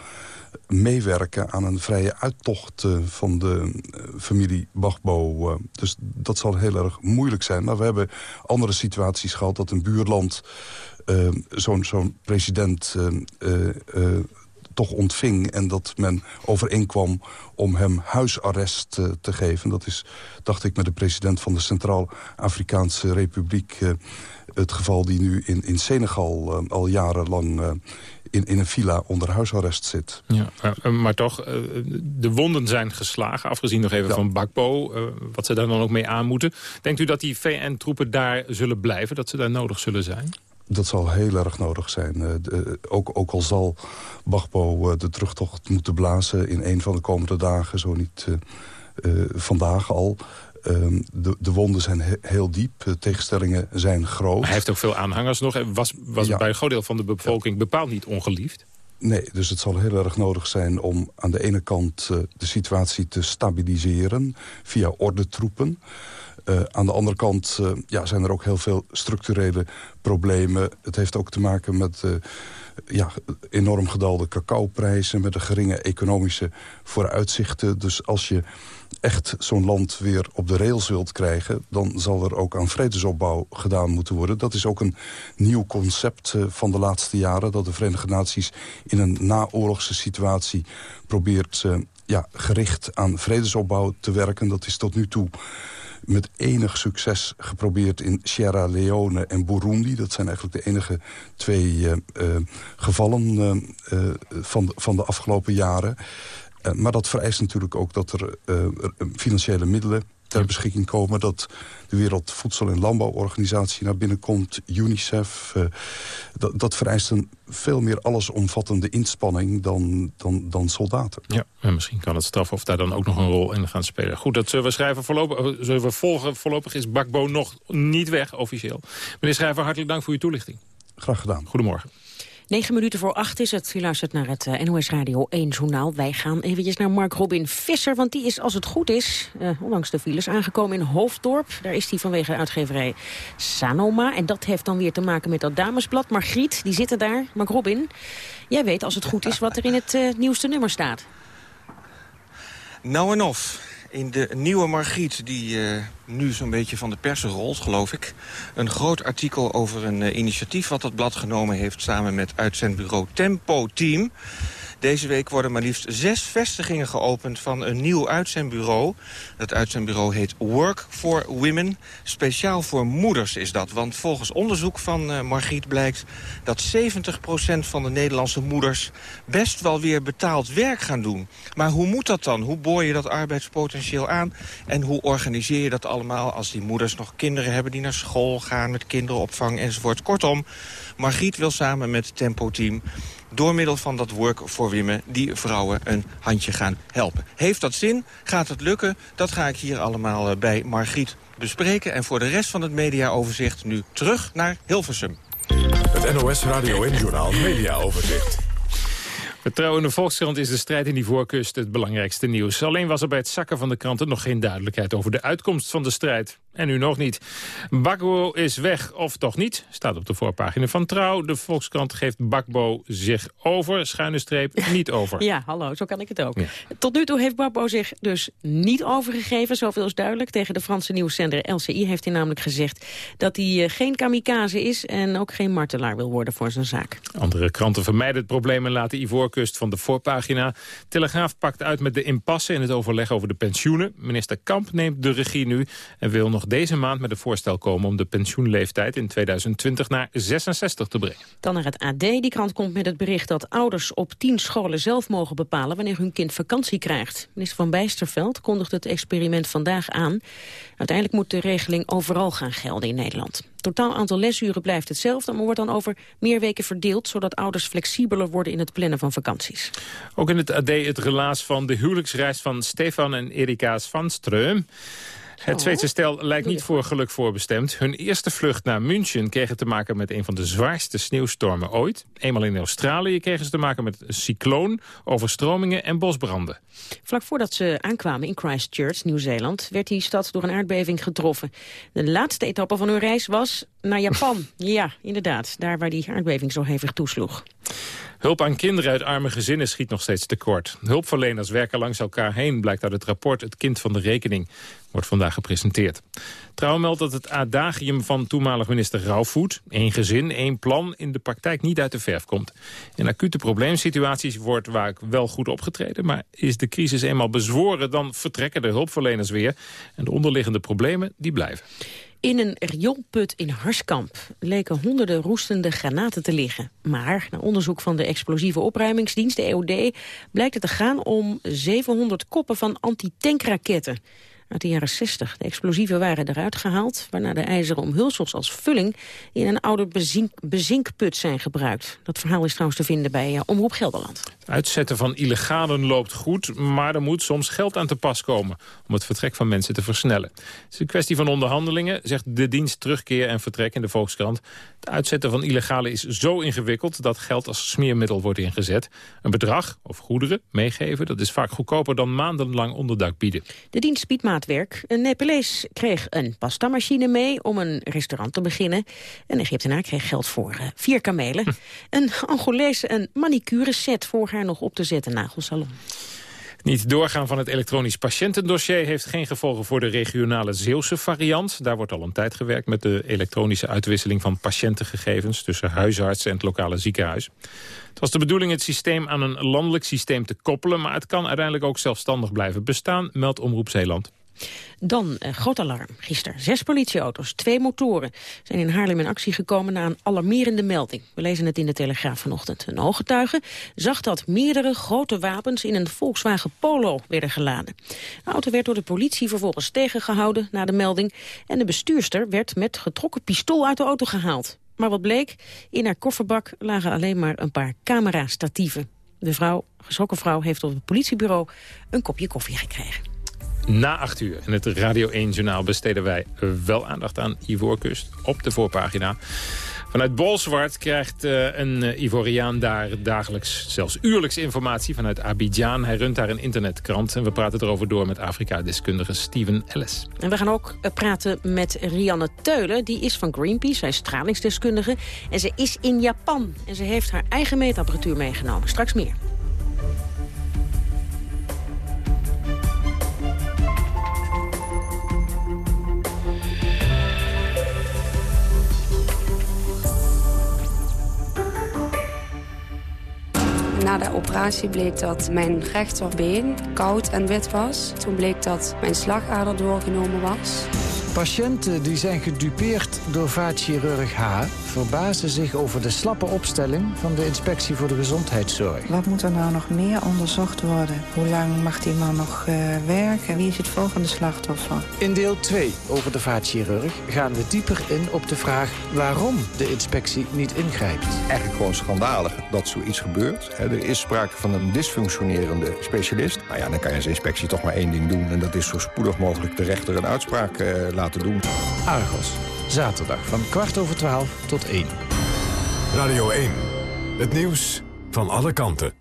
meewerken aan een vrije uittocht uh, van de uh, familie Bagbo. dus dat zal heel erg moeilijk zijn. Maar we hebben andere situaties gehad dat een buurland zo'n zo'n president toch ontving... en dat men overeenkwam om hem huisarrest uh, te geven. Dat is, dacht ik, met de president van de Centraal-Afrikaanse Republiek... Uh, het geval die nu in, in Senegal uh, al jarenlang in, in een villa onder huisarrest zit. Ja, maar toch, de wonden zijn geslagen, afgezien nog even ja. van Bakbo, wat ze daar dan ook mee aan moeten. Denkt u dat die VN-troepen daar zullen blijven, dat ze daar nodig zullen zijn? Dat zal heel erg nodig zijn. Uh, de, ook, ook al zal Bagbo uh, de terugtocht moeten blazen in een van de komende dagen, zo niet vandaag al. Ehm, de, de, wonden zijn he heel diep, de tegenstellingen zijn groot. Hij heeft ook veel aanhangers nog en was, was ja. bij een groot deel van de bevolking bepaald niet ongeliefd. Nee, dus het zal heel erg nodig zijn om aan de ene kant de situatie te stabiliseren via ordentroepen. Uh, aan de andere kant uh, ja, zijn er ook heel veel structurele problemen. Het heeft ook te maken met uh, ja, enorm gedalde cacaoprijzen... met de geringe economische vooruitzichten. Dus als je echt zo'n land weer op de rails wilt krijgen... dan zal er ook aan vredesopbouw gedaan moeten worden. Dat is ook een nieuw concept van de laatste jaren... dat de Verenigde Naties in een naoorlogse situatie probeert... ja, gericht aan vredesopbouw te werken. Dat is tot nu toe met enig succes geprobeerd in Sierra Leone en Burundi. Dat zijn eigenlijk de enige twee uh, uh, gevallen uh, van, van de afgelopen jaren. maar dat vereist natuurlijk ook dat er financiële middelen ter beschikking komen. Dat de Wereldvoedsel- en Landbouworganisatie naar binnen komt. UNICEF. Uh, dat, dat, vereist een veel meer allesomvattende inspanning dan, dan, dan soldaten. Ja, en misschien kan het strafhof daar dan ook nog een rol in gaan spelen. Goed, dat zullen we schrijven. Voorlopig, eh, zullen we volgen. Voorlopig is Bakbo nog niet weg, officieel. Meneer Schrijver, hartelijk dank voor uw toelichting. Graag gedaan. Goedemorgen. 9 minuten voor 8 is het. U luistert naar het uh, NOS Radio 1 journaal. Wij gaan eventjes naar Mark Robin Visser, want die is, als het goed is... Uh, ondanks de files, aangekomen in Hoofddorp. Daar is hij vanwege de uitgeverij Sanoma. En dat heeft dan weer te maken met dat damesblad. Margriet, die zitten daar. Mark Robin, jij weet, als het goed is, wat er in het uh, nieuwste nummer staat. Nou en of in de nieuwe Margriet, die uh, nu zo'n beetje van de persen rolt, geloof ik. Een groot artikel over een uh, initiatief wat het blad genomen heeft... samen met uitzendbureau Tempo Team. Deze week worden maar liefst zes vestigingen geopend van een nieuw uitzendbureau. Dat uitzendbureau heet Work for Women. Speciaal voor moeders is dat. Want volgens onderzoek van uh, Margriet blijkt dat 70% van de Nederlandse moeders best wel weer betaald werk gaan doen. Maar hoe moet dat dan? Hoe boor je dat arbeidspotentieel aan? En hoe organiseer je dat allemaal als die moeders nog kinderen hebben die naar school gaan met kinderopvang enzovoort? Kortom, Margriet wil samen met Tempo Team door middel van dat Work for Women die vrouwen een handje gaan helpen. Heeft dat zin? Gaat het lukken? Dat ga ik hier allemaal eh, bij Margriet bespreken. En voor de rest van het mediaoverzicht nu terug naar Hilversum. Het NOS Radio en Journaal Mediaoverzicht. Vertrouwen in de Volkskrant is de strijd in die voorkust het belangrijkste nieuws. Alleen was er bij het zakken van de kranten nog geen duidelijkheid over de uitkomst van de strijd. En nu nog niet. Bakbo is weg, of toch niet? Staat op de voorpagina van Trouw. De Volkskrant geeft Bakbo zich over, schuine streep, niet over. Ja, hallo, zo kan ik het ook. Ja. Tot nu toe heeft Bakbo zich dus niet overgegeven, zoveel is duidelijk. Tegen de Franse nieuwszender LCI heeft hij namelijk gezegd... dat hij eh, geen kamikaze is en ook geen martelaar wil worden voor zijn zaak. Andere kranten vermijden het probleem en laten Ivoorkust van de voorpagina. Telegraaf pakt uit met de impasse in het overleg over de pensioenen. Minister Kamp neemt de regie nu en wil nog deze maand met een voorstel komen... om de pensioenleeftijd in 2020 naar 66 te brengen. Dan naar het AD. Die krant komt met het bericht dat ouders op tien scholen zelf mogen bepalen... wanneer hun kind vakantie krijgt. Minister Van Bijsterveld kondigt het experiment vandaag aan. Uiteindelijk moet de regeling overal gaan gelden in Nederland. Het totaal aantal lesuren blijft hetzelfde, maar wordt dan over meer weken verdeeld... zodat ouders flexibeler worden in het plannen van vakanties. Ook in het AD het relaas van de huwelijksreis van Stefan en Erika Svanström. Het Zweedse stel lijkt niet voor geluk voorbestemd. Hun eerste vlucht naar München kregen te maken met een van de zwaarste sneeuwstormen ooit. Eenmaal in Australië kregen ze te maken met een cycloon, overstromingen en bosbranden. Vlak voordat ze aankwamen in Christchurch, Nieuw-Zeeland... werd die stad door een aardbeving getroffen. De laatste etappe van hun reis was naar Japan. ja, inderdaad, daar waar die aardbeving zo hevig toesloeg. Hulp aan kinderen uit arme gezinnen schiet nog steeds tekort. Hulpverleners werken langs elkaar heen, blijkt uit het rapport Het Kind van de Rekening. Wordt vandaag gepresenteerd. Trouw meldt dat het adagium van toenmalig minister Rauwvoet... één gezin, één plan, in de praktijk niet uit de verf komt. In acute probleemsituaties wordt vaak wel goed opgetreden... maar is de crisis eenmaal bezworen, dan vertrekken de hulpverleners weer... en de onderliggende problemen, die blijven. In een rioolput in Harskamp leken honderden roestende granaten te liggen. Maar na onderzoek van de explosieve opruimingsdienst, de EOD... blijkt het te gaan om 700 koppen van antitankraketten uit de jaren 60. De explosieven waren eruit gehaald, waarna de ijzeren omhulsels als vulling in een oude bezink, bezinkput zijn gebruikt. Dat verhaal is trouwens te vinden bij uh, Omroep Gelderland. Uitzetten van illegalen loopt goed, maar er moet soms geld aan te pas komen om het vertrek van mensen te versnellen. Het is een kwestie van onderhandelingen, zegt de dienst terugkeer en vertrek in de Volkskrant. Het uitzetten van illegalen is zo ingewikkeld dat geld als smeermiddel wordt ingezet. Een bedrag of goederen meegeven, dat is vaak goedkoper dan maandenlang onderdak bieden. De dienst biedt maatwerk. Een Nepalees kreeg een pastamachine mee om een restaurant te beginnen. Een Egyptenaar kreeg geld voor uh, vier kamelen. Hm. Een Angolees een manicure set voor haar nog op te zetten nagelsalon. Niet doorgaan van het elektronisch patiëntendossier heeft geen gevolgen voor de regionale Zeeuwse variant. Daar wordt al een tijd gewerkt met de elektronische uitwisseling van patiëntengegevens tussen huisartsen en het lokale ziekenhuis. Het was de bedoeling het systeem aan een landelijk systeem te koppelen, maar het kan uiteindelijk ook zelfstandig blijven bestaan, meldt Omroep Zeeland. Dan uh, groot alarm. Gisteren zes politieauto's, twee motoren... zijn in Haarlem in actie gekomen na een alarmerende melding. We lezen het in de Telegraaf vanochtend. Een ooggetuige zag dat meerdere grote wapens... in een Volkswagen Polo werden geladen. De auto werd door de politie vervolgens tegengehouden na de melding... en de bestuurster werd met getrokken pistool uit de auto gehaald. Maar wat bleek? In haar kofferbak lagen alleen maar een paar camerastatieven. De vrouw, geschrokken vrouw heeft op het politiebureau een kopje koffie gekregen. Na acht uur in het Radio 1-journaal besteden wij wel aandacht aan Ivoorkust op de voorpagina. Vanuit Bolsward krijgt uh, een uh, Ivoriaan daar dagelijks, zelfs uurlijks informatie vanuit Abidjan. Hij runt daar een internetkrant en we praten erover door met Afrika-deskundige Steven Ellis. En we gaan ook uh, praten met Rianne Teulen, die is van Greenpeace, zij is stralingsdeskundige. En ze is in Japan en ze heeft haar eigen meetapparatuur meegenomen. Straks meer. Na de operatie bleek dat mijn rechterbeen koud en wit was. Toen bleek dat mijn slagader doorgenomen was. Patiënten die zijn gedupeerd door vaatchirurg H... verbazen zich over de slappe opstelling van de Inspectie voor de Gezondheidszorg. Wat moet er nou nog meer onderzocht worden? Hoe lang mag die man nog uh, werken? Wie is het volgende slachtoffer? In deel 2 over de vaatchirurg gaan we dieper in op de vraag... waarom de inspectie niet ingrijpt. Eigenlijk gewoon schandalig dat zoiets gebeurt. Er is sprake van een dysfunctionerende specialist. Nou ja, dan kan je als inspectie toch maar één ding doen... en dat is zo spoedig mogelijk de rechter een uitspraak uh, laten doen. Argos, zaterdag van kwart over twaalf tot één. Radio 1, het nieuws van alle kanten.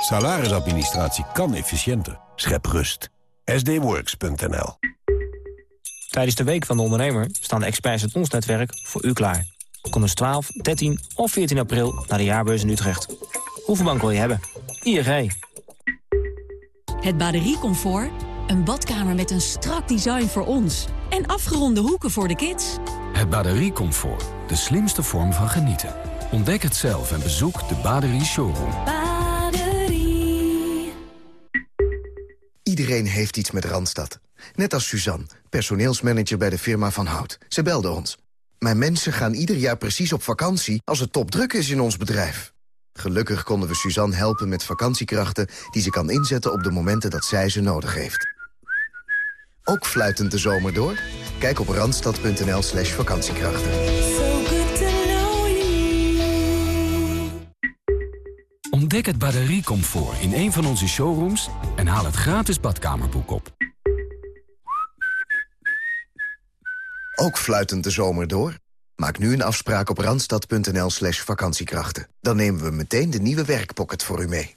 Salarisadministratie kan efficiënter. Schep rust. sdworks.nl Tijdens de Week van de Ondernemer staan de experts uit ons netwerk voor u klaar. Kom dus 12, 13 of 14 april naar de jaarbeurs in Utrecht. Hoeveel bank wil je hebben? ING. Het batteriecomfort, een badkamer met een strak design voor ons... en afgeronde hoeken voor de kids. Het batteriecomfort, de slimste vorm van genieten. Ontdek het zelf en bezoek de Baderie Showroom. Iedereen heeft iets met Randstad. Net als Suzanne, personeelsmanager bij de firma Van Hout. Ze belde ons. Mijn mensen gaan ieder jaar precies op vakantie als het topdruk is in ons bedrijf. Gelukkig konden we Suzanne helpen met vakantiekrachten... die ze kan inzetten op de momenten dat zij ze nodig heeft. Ook fluitend de zomer door? Kijk op randstad.nl slash vakantiekrachten. Ontdek het batteriecomfort in een van onze showrooms... en haal het gratis badkamerboek op. Ook fluitend de zomer door? Maak nu een afspraak op randstad.nl slash vakantiekrachten. Dan nemen we meteen de nieuwe werkpocket voor u mee.